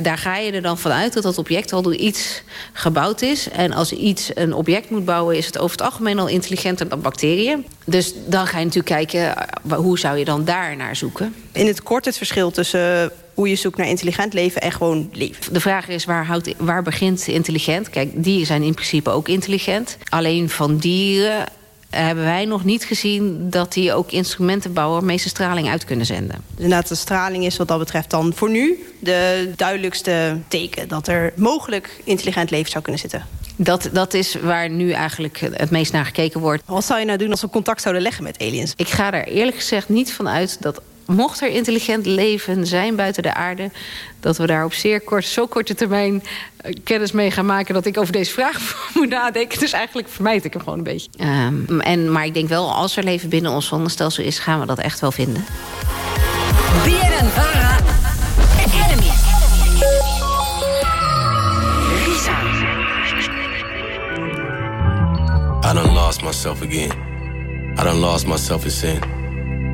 daar ga je er dan vanuit dat dat object al door iets gebouwd is. En als iets een object moet bouwen... is het over het algemeen al intelligenter dan bacteriën. Dus dan ga je natuurlijk kijken... hoe zou je dan daar naar zoeken? In het kort het verschil tussen hoe je zoekt naar intelligent leven en gewoon leven. De vraag is, waar, houdt, waar begint intelligent? Kijk, dieren zijn in principe ook intelligent. Alleen van dieren hebben wij nog niet gezien dat die ook instrumenten bouwen... meeste straling uit kunnen zenden. Inderdaad, de straling is wat dat betreft dan voor nu... de duidelijkste teken dat er mogelijk intelligent leven zou kunnen zitten. Dat, dat is waar nu eigenlijk het meest naar gekeken wordt. Wat zou je nou doen als we contact zouden leggen met aliens? Ik ga er eerlijk gezegd niet van uit dat mocht er intelligent leven zijn buiten de aarde... dat we daar op zeer kort, zo korte termijn eh, kennis mee gaan maken... dat ik over deze vraag moet nadenken. Dus eigenlijk vermijd ik hem gewoon een beetje. Ehm, en, maar ik denk wel, als er leven binnen ons zonnestelsel is... gaan we dat echt wel vinden. BNN Vara. Academy. Risa. I done lost myself again. I done lost myself in sin.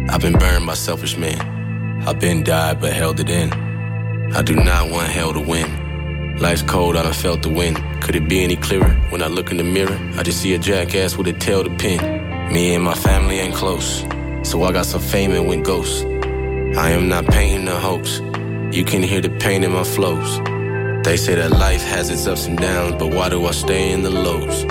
I've been burned by selfish men. I've been died but held it in. I do not want hell to win. Life's cold, I done felt the wind. Could it be any clearer? When I look in the mirror, I just see a jackass with a tail to pin. Me and my family ain't close, so I got some fame and went ghost. I am not painting the hopes. You can hear the pain in my flows. They say that life has its ups and downs, but why do I stay in the lows?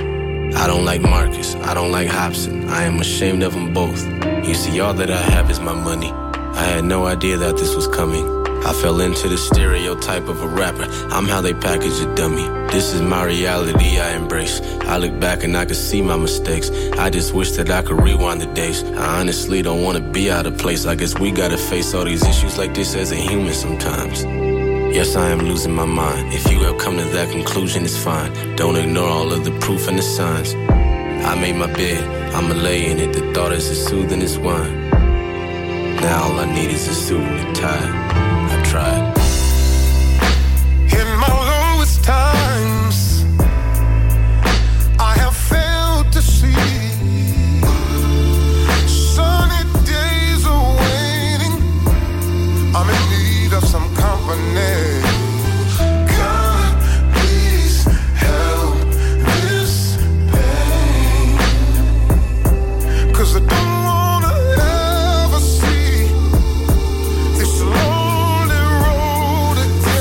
I don't like Marcus, I don't like Hobson. I am ashamed of them both. You see, all that I have is my money. I had no idea that this was coming. I fell into the stereotype of a rapper. I'm how they package a dummy. This is my reality I embrace. I look back and I can see my mistakes. I just wish that I could rewind the days. I honestly don't wanna be out of place. I guess we gotta face all these issues like this as a human sometimes. Yes, I am losing my mind. If you have come to that conclusion, it's fine. Don't ignore all of the proof and the signs. I made my bed, I'ma lay in it. The thought is as soothing as wine. Now all I need is a soothing tide. I tried. In my lowest times, I have failed to see sunny days are waiting. I'm in need of some. God, please help this pain. 'Cause I don't wanna ever see this lonely road again.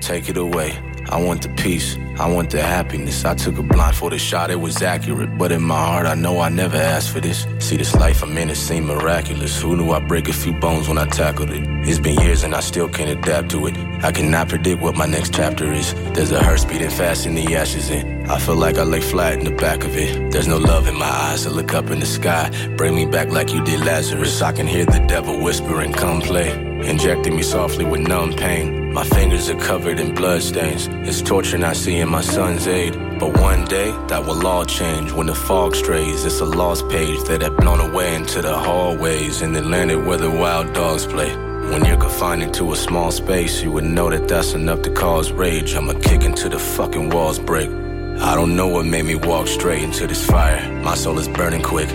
Take it away. I want the peace. I want the happiness. I took a blindfolded shot, it was accurate. But in my heart, I know I never asked for this. See, this life I'm in, it seemed miraculous. Who knew I'd break a few bones when I tackled it? It's been years and I still can't adapt to it. I cannot predict what my next chapter is. There's a hearse beating fast in the ashes and I feel like I lay flat in the back of it. There's no love in my eyes. I look up in the sky. Bring me back like you did Lazarus. I can hear the devil whispering, come play. Injecting me softly with numb pain. My fingers are covered in bloodstains. It's torture not seeing my son's aid. But one day, that will all change. When the fog strays, it's a lost page that had blown away into the hallways and then landed where the wild dogs play. When you're confined into a small space, you would know that that's enough to cause rage. I'ma kick until the fucking walls break. I don't know what made me walk straight into this fire. My soul is burning quick.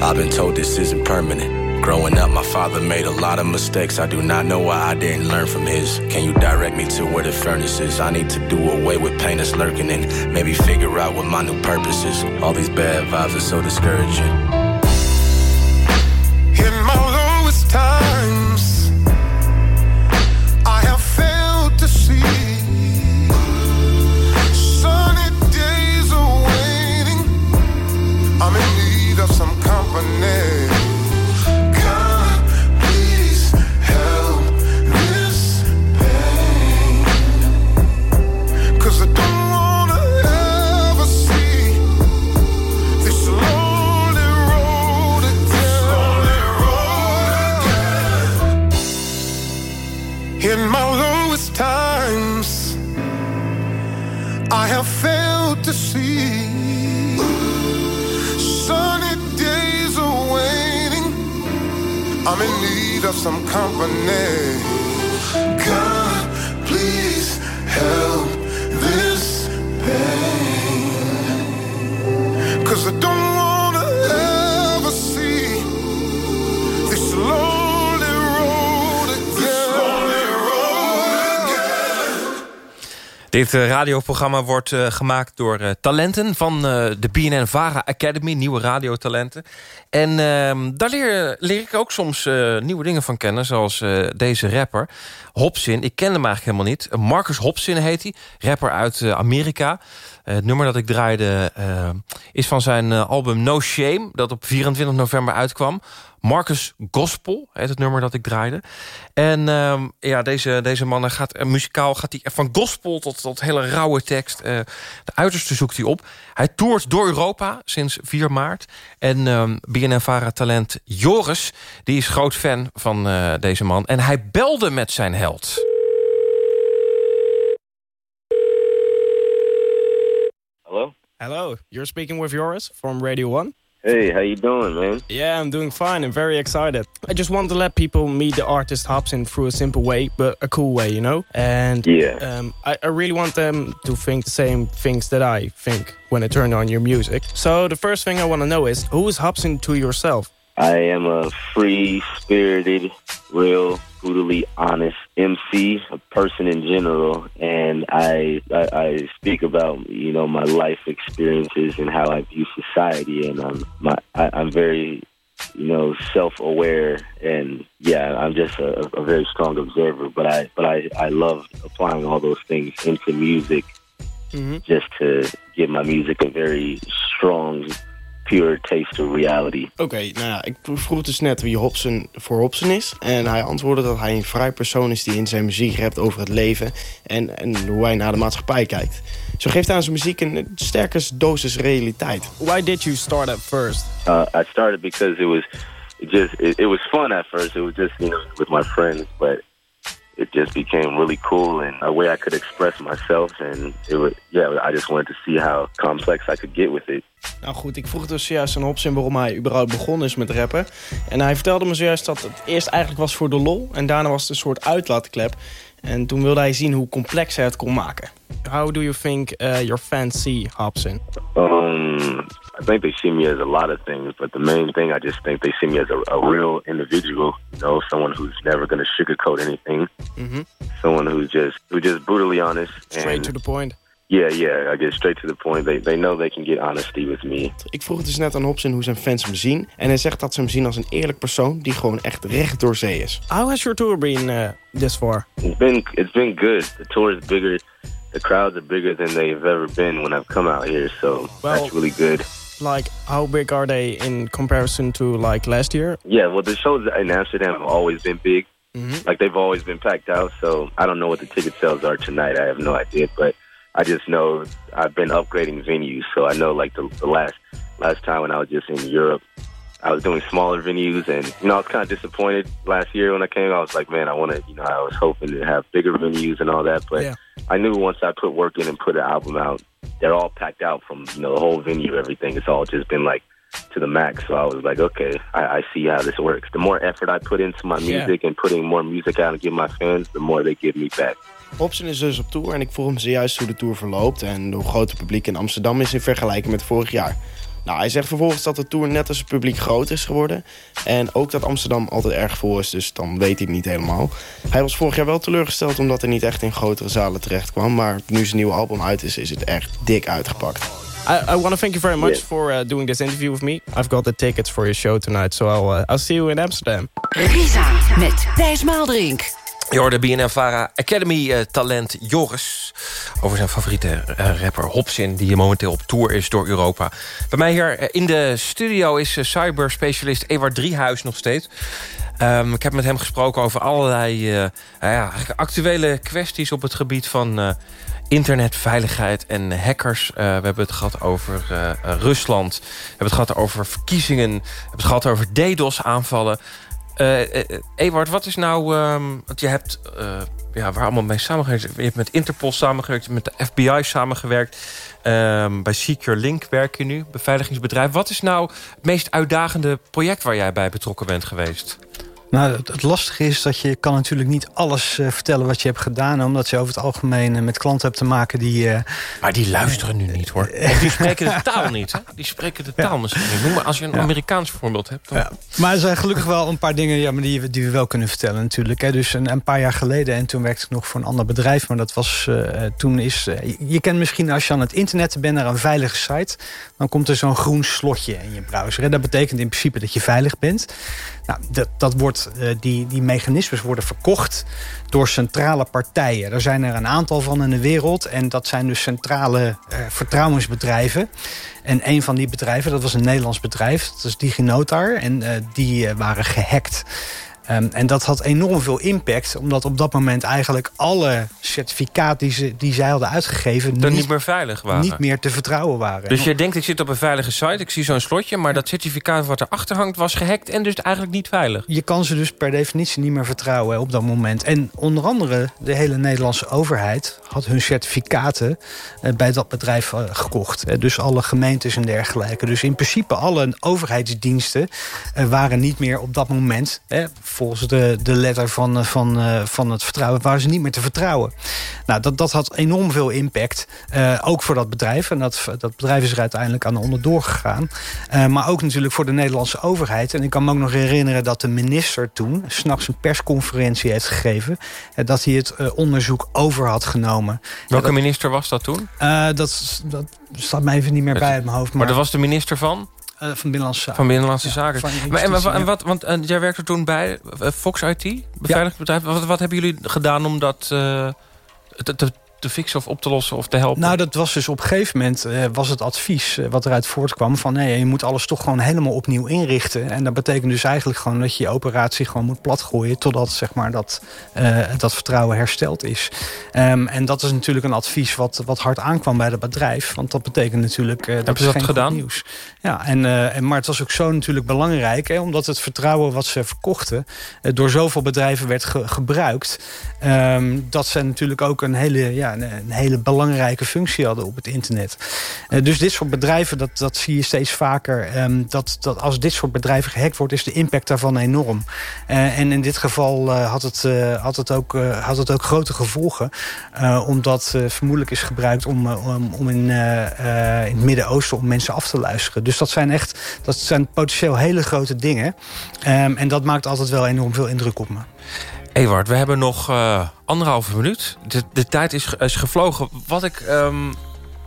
I've been told this isn't permanent. Growing up, my father made a lot of mistakes. I do not know why I didn't learn from his. Can you direct me to where the furnace is? I need to do away with pain that's lurking and maybe figure out what my new purpose is. All these bad vibes are so discouraging. Have failed to see sunny days are waiting. I'm in need of some company. Dit eh, radioprogramma wordt eh, gemaakt door eh, talenten van de BNN Vara Academy, nieuwe radiotalenten. En ehm, daar leer, leer ik ook soms nieuwe dingen van kennen, zoals deze rapper. Hopsin, ik ken hem eigenlijk helemaal niet. Marcus Hopsin heet hij, rapper uit Amerika. Het nummer dat ik draaide eh, is van zijn album No Shame, dat op 24 november uitkwam. Marcus Gospel heet het nummer dat ik draaide. En ehm, ja, deze, deze man gaat, eh, muzikaal gaat hij van gospel tot, tot hele rauwe tekst. eh, de uiterste zoekt hij op. Hij toert door Europa sinds 4 maart. En ehm BNN-Vara-talent Joris, die is groot fan van eh, deze man. En hij belde met zijn held. Hello? Hello, you're speaking with Joris from Radio 1. Hey, how you doing, man? Yeah, I'm doing fine. I'm very excited. I just want to let people meet the artist Hobson through a simple way, but a cool way, you know? And Yeah. um, I, I really want them to think the same things that I think when I turn on your music. So the first thing I want to know is, who is Hobson to yourself? I am a free spirited, real, brutally honest MC, a person in general, and I, I I speak about you know my life experiences and how I view society, and um, my I, I'm very you know self aware, and yeah, I'm just a, a very strong observer. But I but I I love applying all those things into music, just to give my music a very strong, pure taste of reality. Oké, nou ja, ik vroeg dus net wie Hobson voor Hobson is. En hij antwoordde dat hij een vrij persoon is die in zijn muziek rapt over het leven... en, en hoe hij naar de maatschappij kijkt. Zo geeft hij aan zijn muziek een sterke dosis realiteit. Why did you start at first? Uh, I started because it was just it, it was fun at first. It was just you know with my friends, but it just became really cool and a way I could express myself. And it was yeah, I just wanted to see how complex I could get with it. Nou goed, ik vroeg dus zojuist aan Hobson waarom hij überhaupt begonnen is met rappen. En hij vertelde me zojuist dat het eerst eigenlijk was voor de lol... en daarna was het een soort uitlaatklep. En toen wilde hij zien hoe complex hij het kon maken. How do you think uh, your fans see Hobson? Um, I think they see me as a lot of things, but the main thing I just think they see me as a, a real individual. You know, someone who's never going to sugarcoat anything. Someone who's just who's just brutally honest. Straight and to the point. Yeah, yeah. I get straight to the point. They they know they can get honesty with me. Ik vroeg dus net aan Hobson hoe zijn fans hem zien. En hij zegt dat ze hem zien als een eerlijk persoon die gewoon echt recht door zee is. How has your tour been uh, this far? It's been it's been good. The tour is bigger. The crowds are bigger than they've ever been when I've come out here. So Well- that's really good. Like, how big are they in comparison to like last year? Yeah, well, the shows in Amsterdam have always been big. Mm-hmm. Like they've always been packed out. So I don't know what the ticket sales are tonight. I have no idea, but I just know I've been upgrading venues. So I know like the, the last last time when I was just in Europe, I was doing smaller venues, and you know I was kind of disappointed last year when I came. I was like, man, I want to, you know, I was hoping to have bigger venues and all that, but Yeah. I knew once I put work in and put an album out, they're all packed out from you know the whole venue, everything. It's all just been like to the max. So I was like, okay, I, I see how this works. The more effort I put into my Yeah. music and putting more music out and give my fans, the more they give me back. Hobson is dus op tour en ik vroeg hem zojuist hoe de tour verloopt... en hoe groot het publiek in Amsterdam is in vergelijking met vorig jaar. Nou, hij zegt vervolgens dat de tour net als het publiek groot is geworden... en ook dat Amsterdam altijd erg vol is, dus dan weet hij het niet helemaal. Hij was vorig jaar wel teleurgesteld omdat hij niet echt in grotere zalen terecht kwam... maar nu zijn nieuwe album uit is, is het echt dik uitgepakt. I, I want to thank you very much Yeah. for uh, doing this interview with me. I've got the tickets for your show tonight, so I'll, uh, I'll see you in Amsterdam. Risa met Thijs Maaldrink. Je hoorde BNN-Vara Academy-talent Joris... over zijn favoriete eh, rapper Hobson... die momenteel op tour is door Europa. Bij mij hier eh, in de studio is cyberspecialist Ewart Driehuis nog steeds. Um, ik heb met hem gesproken over allerlei uh, ja, actuele kwesties... op het gebied van uh, internetveiligheid en hackers. We hebben het gehad over Rusland. We hebben het gehad over verkiezingen. We hebben het gehad over DDoS-aanvallen. Uh, uh, Ewart, wat is nou... Um, want je hebt ja, waar allemaal mee samengewerkt. Je hebt met Interpol samengewerkt, met de FBI samengewerkt. Um, bij Secure Link werk je nu, beveiligingsbedrijf. Wat is nou het meest uitdagende project waar jij bij betrokken bent geweest? Nou, het, het, lastige is dat je kan natuurlijk niet alles uh, vertellen wat je hebt gedaan... omdat je over het algemeen uh, met klanten hebt te maken die... Uh, maar die luisteren nu niet, hoor. Of die spreken de taal niet, hè? Die spreken de taal ja. misschien niet. Noem maar als je een ja. Amerikaans voorbeeld hebt. Dan... Ja. Maar er zijn gelukkig wel een paar dingen ja, maar die, die we wel kunnen vertellen natuurlijk. Hè. Dus een, een, paar jaar geleden, en toen werkte ik nog voor een ander bedrijf... maar dat was toen is... je kent misschien als je aan het internet bent naar een veilige site... dan komt er zo'n groen slotje in je browser. Hè. Dat betekent in principe dat je veilig bent... Nou, dat, dat wordt eh, die, die mechanismes worden verkocht door centrale partijen. Er zijn er een aantal van in de wereld. En dat zijn dus centrale eh, vertrouwensbedrijven. En een van die bedrijven, dat was een Nederlands bedrijf. Dat is DigiNotar. En eh, die waren gehackt. Um, en dat had enorm veel impact, omdat op dat moment eigenlijk alle certificaten die, ze, die zij hadden uitgegeven... Dan niet, meer veilig waren. Niet meer te vertrouwen waren. Dus je denkt, ik zit op een veilige site, ik zie zo'n slotje... maar dat certificaat wat erachter hangt was gehackt en dus eigenlijk niet veilig. Je kan ze dus per definitie niet meer vertrouwen op dat moment. En onder andere de hele Nederlandse overheid had hun certificaten... Uh, bij dat bedrijf uh, gekocht. Uh, dus alle gemeentes en dergelijke. Dus in principe alle overheidsdiensten waren niet meer op dat moment volgens de, de letter van, van, uh, van het vertrouwen... waren ze niet meer te vertrouwen. Nou, dat, dat had enorm veel impact, uh, ook voor dat bedrijf. En dat, dat bedrijf is er uiteindelijk aan onderdoor gegaan. Uh, maar ook natuurlijk voor de Nederlandse overheid. En ik kan me ook nog herinneren dat de minister toen... s'nachts een persconferentie heeft gegeven... dat hij het onderzoek over had genomen. Welke dat, minister was dat toen? dat, dat staat mij even niet meer bij uit mijn hoofd. Maar, maar dat was de minister van? Uh, van Binnenlandse Zaken. Van Binnenlandse ja, Zaken. Van maar, en, wat, en wat, want uh, jij werkte toen bij uh, Fox IT, beveiligingsbedrijf. Ja. Wat, wat, hebben jullie gedaan om dat te, te, te fixen of op te lossen of te helpen? Nou, dat was dus op een gegeven moment uh, was het advies uh, wat eruit voortkwam van nee, je moet alles toch gewoon helemaal opnieuw inrichten. En dat betekent dus eigenlijk gewoon dat je je operatie gewoon moet platgooien totdat zeg maar dat, uh, dat vertrouwen hersteld is. Um, en dat is natuurlijk een advies wat, wat hard aankwam bij het bedrijf. Want dat betekent natuurlijk dat Hebben ze dat gedaan? nieuws. Ja, en, en, maar het was ook zo natuurlijk belangrijk, hè, omdat het vertrouwen wat ze verkochten door zoveel bedrijven werd ge gebruikt. Um, dat ze natuurlijk ook een hele, ja, een, hele belangrijke functie hadden op het internet. Uh, dus dit soort bedrijven, dat, dat zie je steeds vaker. Um, dat, dat als dit soort bedrijven gehackt wordt, is de impact daarvan enorm. Uh, en in dit geval uh, had, het, had, het ook, had het ook grote gevolgen. Omdat vermoedelijk is gebruikt om, om, in, het Midden-Oosten om mensen af te luisteren. Dus dat zijn echt dat zijn potentieel hele grote dingen. Um, en dat maakt altijd wel enorm veel indruk op me. Ewart, we hebben nog uh, anderhalve minuut. De, de tijd is, is gevlogen. Wat ik, um,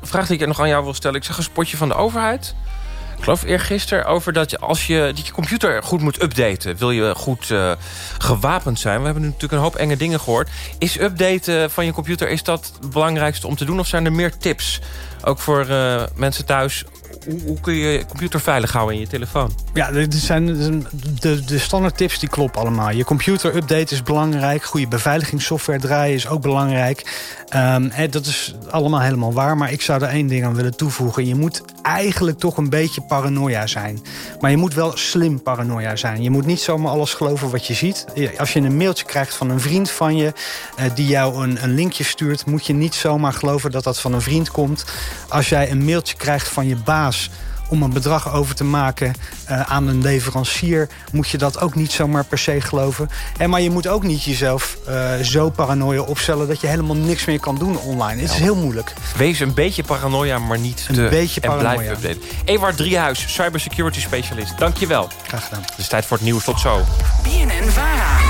vraag die ik nog aan jou wil stellen. Ik zag een spotje van de overheid. Ik geloof eergisteren over dat je als je, dat je computer goed moet updaten. Wil je goed uh, gewapend zijn. We hebben nu natuurlijk een hoop enge dingen gehoord. Is updaten van je computer, is dat het belangrijkste om te doen? Of zijn er meer tips? Ook voor uh, mensen thuis hoe, hoe, kun je je computer veilig houden in je telefoon? Ja, er zijn de, de standaard tips die kloppen allemaal. Je computer update is belangrijk. Goede beveiligingssoftware draaien is ook belangrijk. Hè, dat is allemaal helemaal waar. Maar ik zou er één ding aan willen toevoegen. Je moet eigenlijk toch een beetje paranoia zijn. Maar je moet wel slim paranoia zijn. Je moet niet zomaar alles geloven wat je ziet. Als je een mailtje krijgt van een vriend van je... Uh, die jou een, een linkje stuurt... moet je niet zomaar geloven dat dat van een vriend komt. Als jij een mailtje krijgt van je baas om een bedrag over te maken uh, aan een leverancier... moet je dat ook niet zomaar per se geloven. En maar je moet ook niet jezelf uh, zo paranoia opstellen... dat je helemaal niks meer kan doen online. Het is heel moeilijk. Wees een beetje paranoia, maar niet een te... beetje paranoia. En blijf updaten. Ewart Driehuis, cybersecurity specialist. Dank je wel. Graag gedaan. Het is tijd voor het nieuws. Tot zo. BNN-VARA.